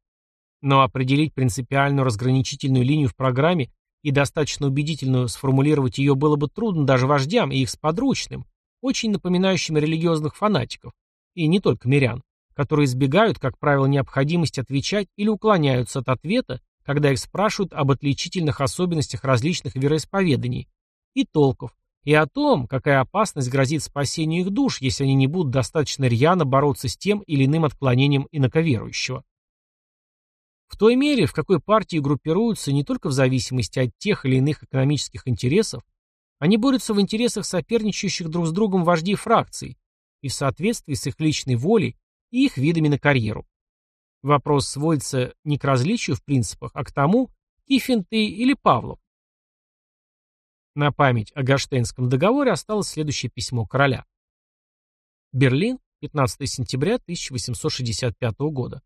Но определить принципиальную разграничительную линию в программе и достаточно убедительно сформулировать ее было бы трудно даже вождям и их сподручным, очень напоминающим религиозных фанатиков, и не только мирян, которые избегают, как правило, необходимости отвечать или уклоняются от ответа, когда их спрашивают об отличительных особенностях различных вероисповеданий и толков, и о том, какая опасность грозит спасению их душ, если они не будут достаточно рьяно бороться с тем или иным отклонением инаковерующего. В той мере, в какой партии группируются не только в зависимости от тех или иных экономических интересов, они борются в интересах соперничающих друг с другом вождей фракций и в соответствии с их личной волей и их видами на карьеру. Вопрос сводится не к различию в принципах, а к тому, Кифин ты или Павлов. На память о Гаштейнском договоре осталось следующее письмо короля. Берлин, 15 сентября 1865 года.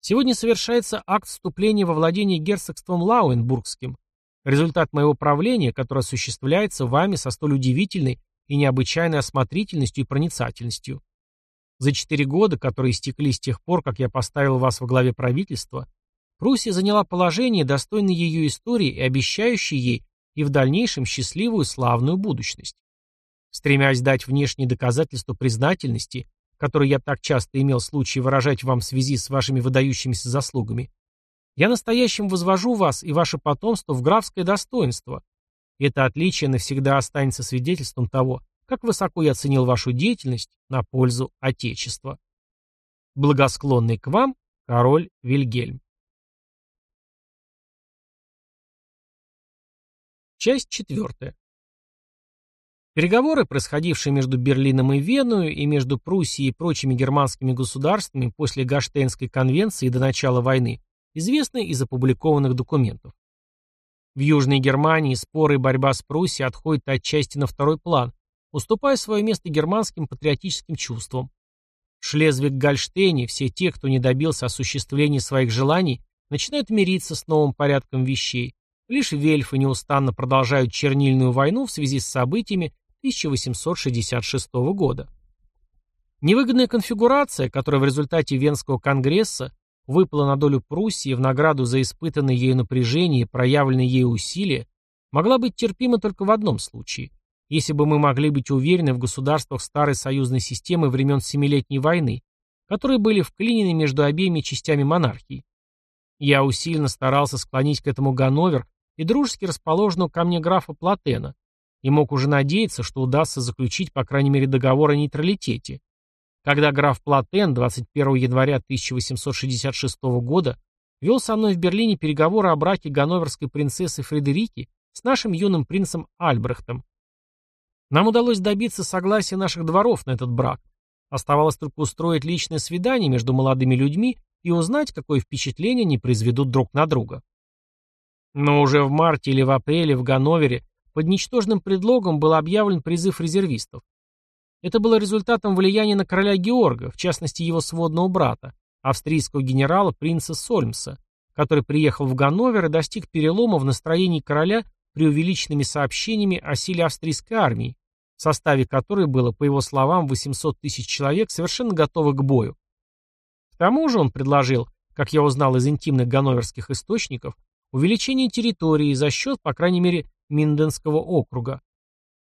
Сегодня совершается акт вступления во владение герцогством Лауенбургским, Результат моего правления, которое осуществляется вами со столь удивительной и необычайной осмотрительностью и проницательностью. За четыре года, которые истекли с тех пор, как я поставил вас во главе правительства, Пруссия заняла положение, достойное ее истории и обещающее ей и в дальнейшем счастливую славную будущность. Стремясь дать внешние доказательства признательности, которые я так часто имел случай выражать вам в связи с вашими выдающимися заслугами, я настоящим возвожу вас и ваше потомство в графское достоинство. Это отличие навсегда останется свидетельством того, как высоко я ценил вашу деятельность на пользу Отечества. Благосклонный к вам король Вильгельм. Часть четвертая. Переговоры, происходившие между Берлином и Веной и между Пруссией и прочими германскими государствами после Гаштейнской конвенции до начала войны, известны из опубликованных документов. В Южной Германии споры и борьба с Пруссией отходят отчасти на второй план, уступая свое место германским патриотическим чувствам. В Шлезвиг-Гольштейне все те, кто не добился осуществления своих желаний, начинают мириться с новым порядком вещей. Лишь вельфы неустанно продолжают чернильную войну в связи с событиями 1866 года. Невыгодная конфигурация, которая в результате Венского конгресса выпала на долю Пруссии в награду за испытанное ею напряжение и проявленные ею усилия, могла быть терпима только в одном случае, если бы мы могли быть уверены в государствах старой союзной системы времен Семилетней войны, которые были вклинены между обеими частями монархии. Я усиленно старался склонить к этому Ганновер и дружески расположенного ко мне графа Платена, и мог уже надеяться, что удастся заключить, по крайней мере, договор о нейтралитете, когда граф Платен 21 января 1866 года вел со мной в Берлине переговоры о браке ганноверской принцессы Фредерики с нашим юным принцем Альбрехтом. Нам удалось добиться согласия наших дворов на этот брак. Оставалось только устроить личное свидание между молодыми людьми и узнать, какое впечатление они произведут друг на друга. Но уже в марте или в апреле в Ганновере под ничтожным предлогом был объявлен призыв резервистов. Это было результатом влияния на короля Георга, в частности его сводного брата, австрийского генерала принца Сольмса, который приехал в Ганновер и достиг перелома в настроении короля преувеличенными сообщениями о силе австрийской армии, в составе которой было, по его словам, 800 тысяч человек, совершенно готовых к бою. К тому же он предложил, как я узнал из интимных ганноверских источников, увеличение территории за счет, по крайней мере, Минденского округа.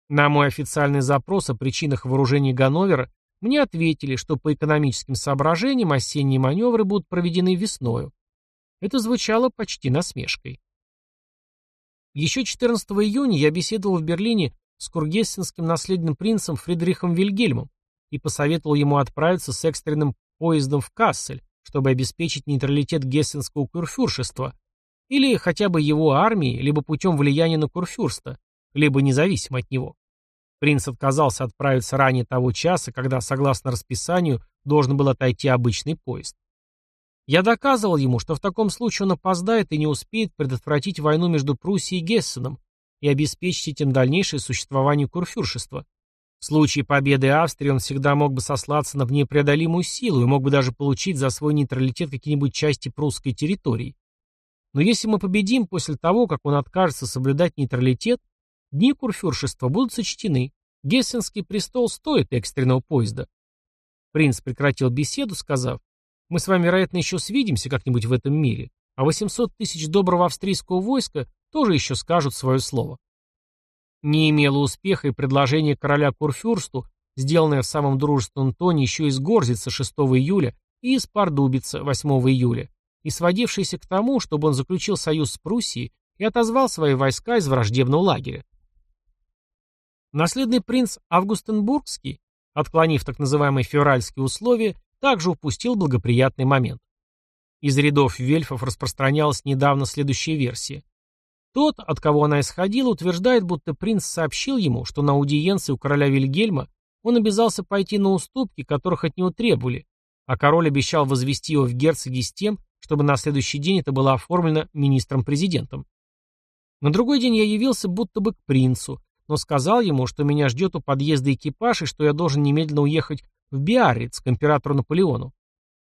На мой официальный запрос о причинах вооружений Ганновера мне ответили, что по экономическим соображениям осенние маневры будут проведены весною, Это звучало почти насмешкой. Еще 14 июня я беседовал в Берлине с кургессенским наследным принцем Фридрихом Вильгельмом и посоветовал ему отправиться с экстренным поездом в Кассель, чтобы обеспечить нейтралитет гессенского курфюршества, или хотя бы его армии, либо путем влияния на курфюрста, либо независимо от него. Принц отказался отправиться ранее того часа, когда, согласно расписанию, должен был отойти обычный поезд. Я доказывал ему, что в таком случае он опоздает и не успеет предотвратить войну между Пруссией и Гессеном и обеспечить этим дальнейшее существование курфюршества. В случае победы Австрии он всегда мог бы сослаться на непреодолимую силу и мог бы даже получить за свой нейтралитет какие-нибудь части прусской территории. Но если мы победим после того, как он откажется соблюдать нейтралитет, дни курфюршества будут сочтены. Гессенский престол стоит экстренного поезда. Принц прекратил беседу, сказав, мы с вами, вероятно, еще свидимся как-нибудь в этом мире, а 800 тысяч доброго австрийского войска тоже еще скажут свое слово. Не имело успеха и предложение короля Курфюрсту, сделанное в самом дружественном тоне еще из Горзица 6 июля и из Пардубица 8 июля, и сводившееся к тому, чтобы он заключил союз с Пруссией и отозвал свои войска из враждебного лагеря. Наследный принц Августенбургский, отклонив так называемые февральские условия, также упустил благоприятный момент. Из рядов вельфов распространялась недавно следующая версия. Тот, от кого она исходила, утверждает, будто принц сообщил ему, что на аудиенции у короля Вильгельма он обязался пойти на уступки, которых от него требовали, а король обещал возвести его в герцоги с тем, чтобы на следующий день это было оформлено министром-президентом. На другой день я явился будто бы к принцу, но сказал ему, что меня ждет у подъезда экипаж и что я должен немедленно уехать в Биарриц к императору Наполеону.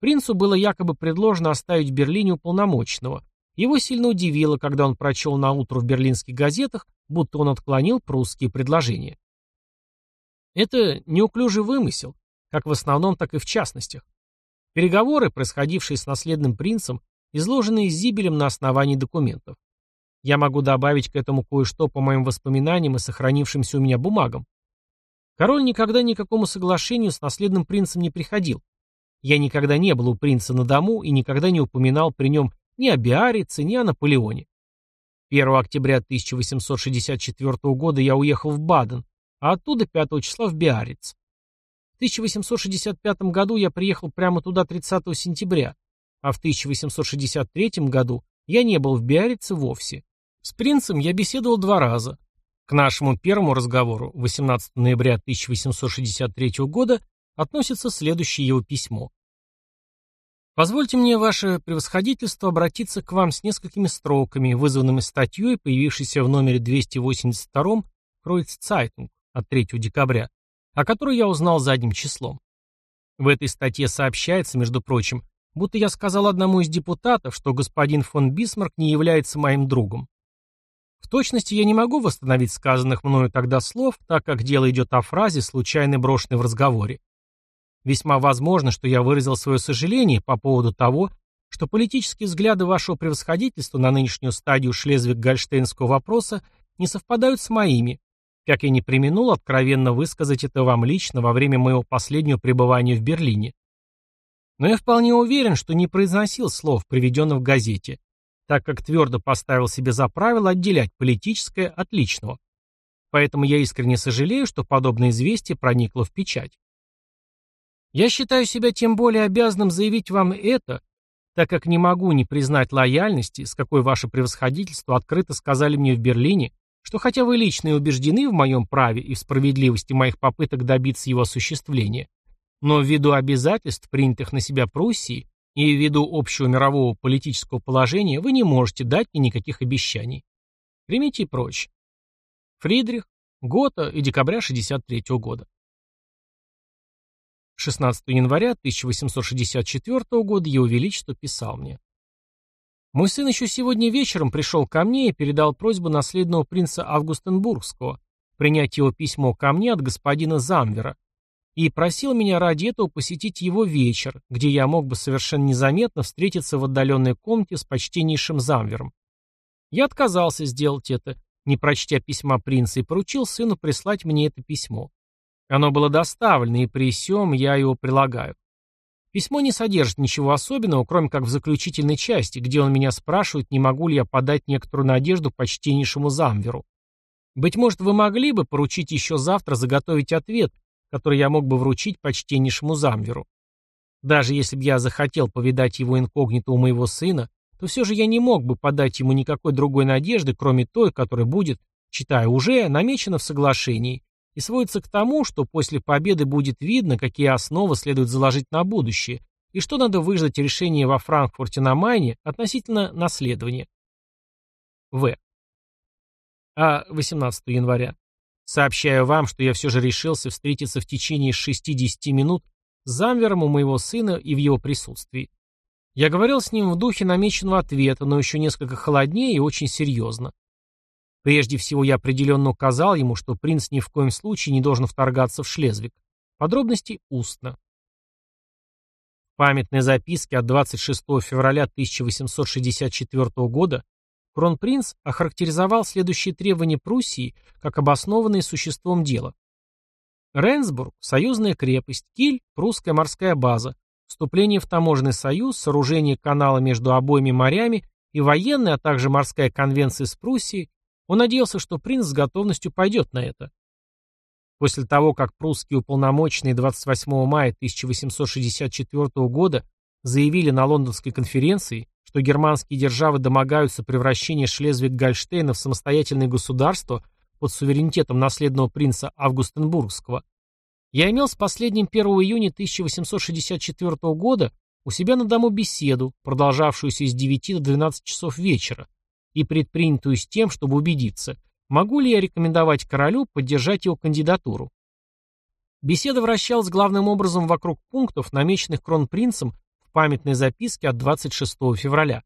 Принцу было якобы предложено оставить в Берлине уполномоченного. Его сильно удивило, когда он прочел на утро в берлинских газетах, будто он отклонил прусские предложения. Это неуклюжий вымысел, как в основном, так и в частностях. Переговоры, происходившие с наследным принцем, изложены Зибелем на основании документов. Я могу добавить к этому кое-что по моим воспоминаниям и сохранившимся у меня бумагам. Король никогда ни к какому соглашению с наследным принцем не приходил. Я никогда не был у принца на дому и никогда не упоминал при нем ни о Биарице, ни о Наполеоне. 1 октября 1864 года я уехал в Баден, а оттуда 5 числа в Биарриц. В 1865 году я приехал прямо туда 30 сентября, а в 1863 году я не был в Биаррице вовсе. С принцем я беседовал два раза, к нашему первому разговору 18 ноября 1863 года относится следующее его письмо. Позвольте мне, ваше превосходительство, обратиться к вам с несколькими строками, вызванными статьей, появившейся в номере 282 Кройццайтунг от 3 декабря, о которой я узнал задним числом. В этой статье сообщается, между прочим, будто я сказал одному из депутатов, что господин фон Бисмарк не является моим другом. В точности я не могу восстановить сказанных мною тогда слов, так как дело идет о фразе, случайно брошенной в разговоре. Весьма возможно, что я выразил свое сожаление по поводу того, что политические взгляды вашего превосходительства на нынешнюю стадию шлезвиг-гольштейнского вопроса не совпадают с моими, как я не применул откровенно высказать это вам лично во время моего последнего пребывания в Берлине. Но я вполне уверен, что не произносил слов, приведенных в газете, так как твердо поставил себе за правило отделять политическое от личного. Поэтому я искренне сожалею, что подобное известие проникло в печать. Я считаю себя тем более обязанным заявить вам это, так как не могу не признать лояльности, с какой ваше превосходительство открыто сказали мне в Берлине, что хотя вы лично и убеждены в моем праве и в справедливости моих попыток добиться его осуществления, но ввиду обязательств, принятых на себя Пруссией, и ввиду общего мирового политического положения вы не можете дать мне никаких обещаний. Примите и прочь. Фридрих, Гота и декабря 63 -го года. 16 января 1864 года Его Величество писал мне. Мой сын еще сегодня вечером пришел ко мне и передал просьбу наследного принца Августенбургского принять его письмо ко мне от господина Замвера, и просил меня ради этого посетить его вечер, где я мог бы совершенно незаметно встретиться в отдаленной комнате с почтеннейшим замвером. Я отказался сделать это, не прочтя письма принца, и поручил сыну прислать мне это письмо. Оно было доставлено, и при сём я его прилагаю. Письмо не содержит ничего особенного, кроме как в заключительной части, где он меня спрашивает, не могу ли я подать некоторую надежду почтеннейшему замверу. Быть может, вы могли бы поручить еще завтра заготовить ответ, который я мог бы вручить почтеннейшему замверу. Даже если бы я захотел повидать его инкогнито у моего сына, то все же я не мог бы подать ему никакой другой надежды, кроме той, которая будет, читая уже, намечена в соглашении, и сводится к тому, что после победы будет видно, какие основы следует заложить на будущее, и что надо выждать решение во Франкфурте на Майне относительно наследования. В. А 18 января. Сообщаю вам, что я все же решился встретиться в течение 60 минут с замвером у моего сына и в его присутствии. Я говорил с ним в духе намеченного ответа, но еще несколько холоднее и очень серьезно. Прежде всего, я определенно указал ему, что принц ни в коем случае не должен вторгаться в Шлезвик. Подробности устно. В памятной записке от 26 февраля 1864 года кронпринц охарактеризовал следующие требования Пруссии как обоснованные существом дела. Рейнсбург – союзная крепость, Киль – прусская морская база, вступление в таможенный союз, сооружение канала между обоими морями и военная, а также морская конвенция с Пруссией он надеялся, что принц с готовностью пойдет на это. После того, как прусские уполномоченные 28 мая 1864 года заявили на лондонской конференции, что германские державы домогаются превращения Шлезвиг-Гольштейна в самостоятельное государство под суверенитетом наследного принца Августенбургского, я имел с последним 1 июня 1864 года у себя на дому беседу, продолжавшуюся с 9 до 12 часов вечера, и предпринятую с тем, чтобы убедиться, могу ли я рекомендовать королю поддержать его кандидатуру. Беседа вращалась главным образом вокруг пунктов, намеченных кронпринцем в памятной записке от 26 февраля.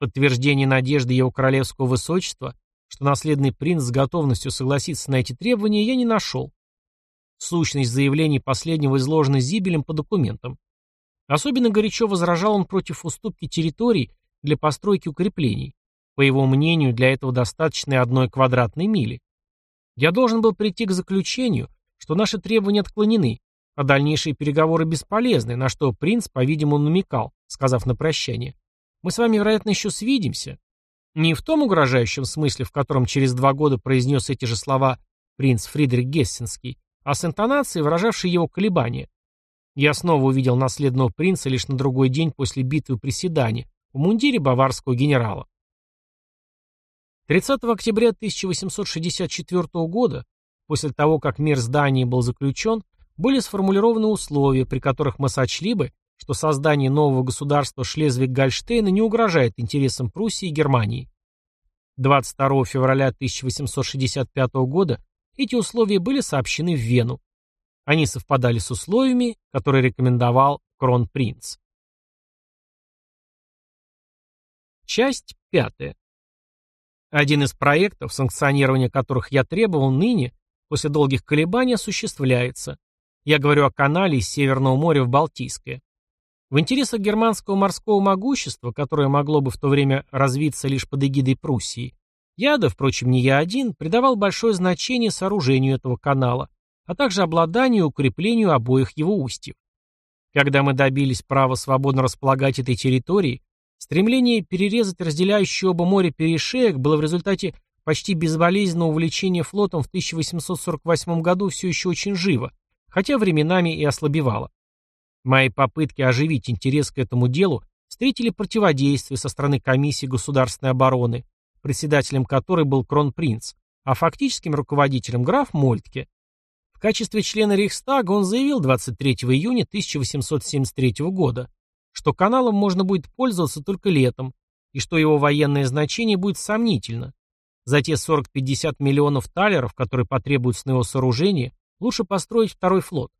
Подтверждение надежды его королевского высочества, что наследный принц с готовностью согласится на эти требования, я не нашел. Сущность заявлений последнего изложена Зибелем по документам. Особенно горячо возражал он против уступки территорий для постройки укреплений. По его мнению, для этого достаточно и одной квадратной мили. Я должен был прийти к заключению, что наши требования отклонены, а дальнейшие переговоры бесполезны, на что принц, по-видимому, намекал, сказав на прощание. Мы с вами, вероятно, еще свидимся. Не в том угрожающем смысле, в котором через два года произнес эти же слова принц Фридрих Гессенский, а с интонацией, выражавшей его колебания. Я снова увидел наследного принца лишь на другой день после битвы при Седане, в мундире баварского генерала. 30 октября 1864 года, после того, как мир с Данией был заключен, были сформулированы условия, при которых мы сочли бы, что создание нового государства Шлезвиг-Гольштейна не угрожает интересам Пруссии и Германии. 22 февраля 1865 года эти условия были сообщены в Вену. Они совпадали с условиями, которые рекомендовал кронпринц. Часть пятая. Один из проектов, санкционирование которых я требовал ныне, после долгих колебаний осуществляется. Я говорю о канале из Северного моря в Балтийское. В интересах германского морского могущества, которое могло бы в то время развиться лишь под эгидой Пруссии, я, да, впрочем, не я один, придавал большое значение сооружению этого канала, а также обладанию и укреплению обоих его устьев. Когда мы добились права свободно располагать этой территорией, Стремление перерезать разделяющие оба моря перешеек было в результате почти безболезненного увлечения флотом в 1848 году все еще очень живо, хотя временами и ослабевало. Мои попытки оживить интерес к этому делу встретили противодействие со стороны Комиссии государственной обороны, председателем которой был кронпринц, а фактическим руководителем граф Мольтке. В качестве члена Рейхстага он заявил 23 июня 1873 года, что каналом можно будет пользоваться только летом, и что его военное значение будет сомнительно. За те 40-50 миллионов талеров, которые потребуются на его сооружение, лучше построить второй флот.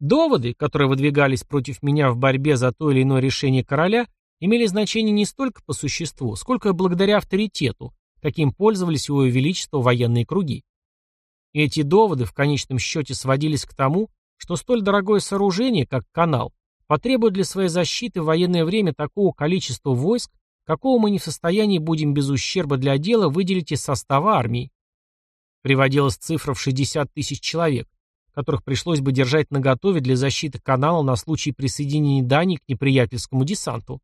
Доводы, которые выдвигались против меня в борьбе за то или иное решение короля, имели значение не столько по существу, сколько благодаря авторитету, каким пользовались его величество военные круги. Эти доводы в конечном счете сводились к тому, что столь дорогое сооружение, как канал, потребует для своей защиты в военное время такого количества войск, какого мы не в состоянии будем без ущерба для дела выделить из состава армии. Приводилась цифра в 60 тысяч человек, которых пришлось бы держать наготове для защиты канала на случай присоединения Дании к неприятельскому десанту.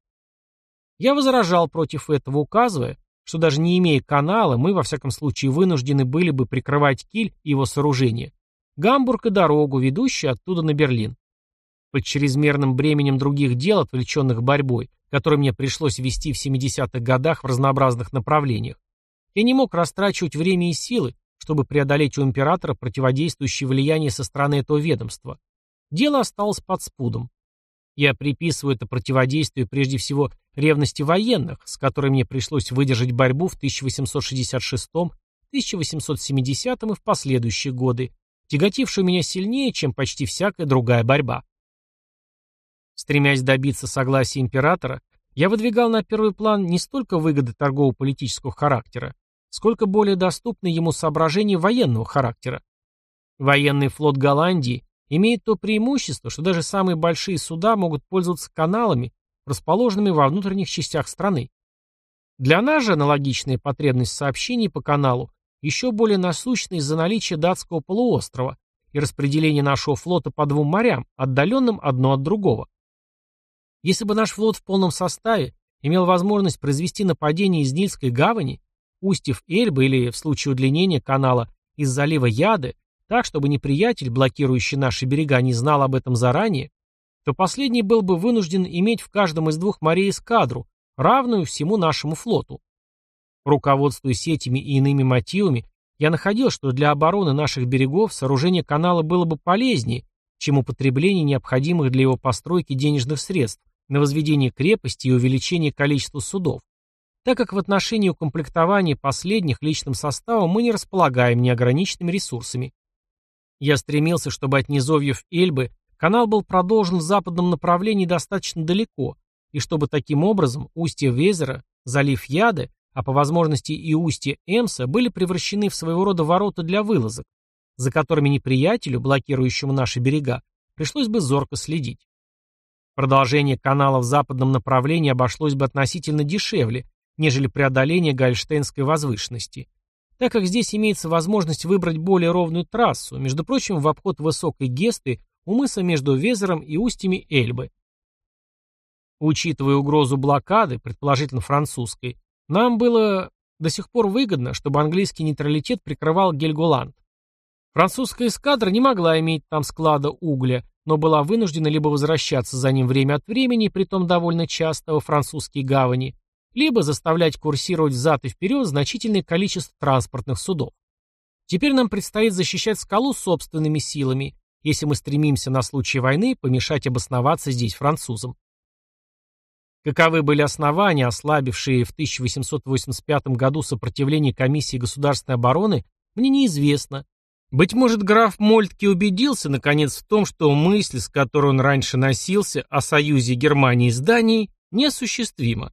Я возражал против этого, указывая, что даже не имея канала, мы, во всяком случае, вынуждены были бы прикрывать Киль и его сооружение, Гамбург и дорогу, ведущую оттуда на Берлин. Под чрезмерным бременем других дел, отвлеченных борьбой, которые мне пришлось вести в 70-х годах в разнообразных направлениях, я не мог растрачивать время и силы, чтобы преодолеть у императора противодействующее влияние со стороны этого ведомства. Дело осталось под спудом. Я приписываю это противодействие прежде всего ревности военных, с которой мне пришлось выдержать борьбу в 1866, 1870 и в последующие годы, тяготившую меня сильнее, чем почти всякая другая борьба. Стремясь добиться согласия императора, я выдвигал на первый план не столько выгоды торгово-политического характера, сколько более доступны ему соображения военного характера. Военный флот Голландии имеет то преимущество, что даже самые большие суда могут пользоваться каналами, расположенными во внутренних частях страны. Для нас же аналогичная потребность сообщений по каналу еще более насущна из-за наличия датского полуострова и распределения нашего флота по двум морям, отдаленным одно от другого. Если бы наш флот в полном составе имел возможность произвести нападение из Нильской гавани, устьев Эльбы или, в случае удлинения канала, из залива Яды, так, чтобы неприятель, блокирующий наши берега, не знал об этом заранее, то последний был бы вынужден иметь в каждом из двух морей эскадру, равную всему нашему флоту. Руководствуясь этими и иными мотивами, я находил, что для обороны наших берегов сооружение канала было бы полезнее, чем употребление необходимых для его постройки денежных средств на возведение крепости и увеличение количества судов так как в отношении укомплектования последних личным составом мы не располагаем неограниченными ресурсами. Я стремился, чтобы от низовьев Эльбы канал был продолжен в западном направлении достаточно далеко, и чтобы таким образом устье Везера, залив Яды, а по возможности и устье Эмса были превращены в своего рода ворота для вылазок, за которыми неприятелю, блокирующему наши берега, пришлось бы зорко следить. Продолжение канала в западном направлении обошлось бы относительно дешевле, нежели преодоление Гальштейнской возвышенности, так как здесь имеется возможность выбрать более ровную трассу, между прочим, в обход высокой Гесты у мыса между Везером и устьями Эльбы. Учитывая угрозу блокады, предположительно французской, нам было до сих пор выгодно, чтобы английский нейтралитет прикрывал Гельголанд. Французская эскадра не могла иметь там склада угля, но была вынуждена либо возвращаться за ним время от времени, притом довольно часто во французские гавани, либо заставлять курсировать взад и вперед значительное количество транспортных судов. Теперь нам предстоит защищать скалу собственными силами, если мы стремимся на случай войны помешать обосноваться здесь французам. Каковы были основания, ослабившие в 1885 году сопротивление Комиссии государственной обороны, мне неизвестно. Быть может, граф Мольтке убедился, наконец, в том, что мысль, с которой он раньше носился, о союзе Германии с Данией, неосуществима.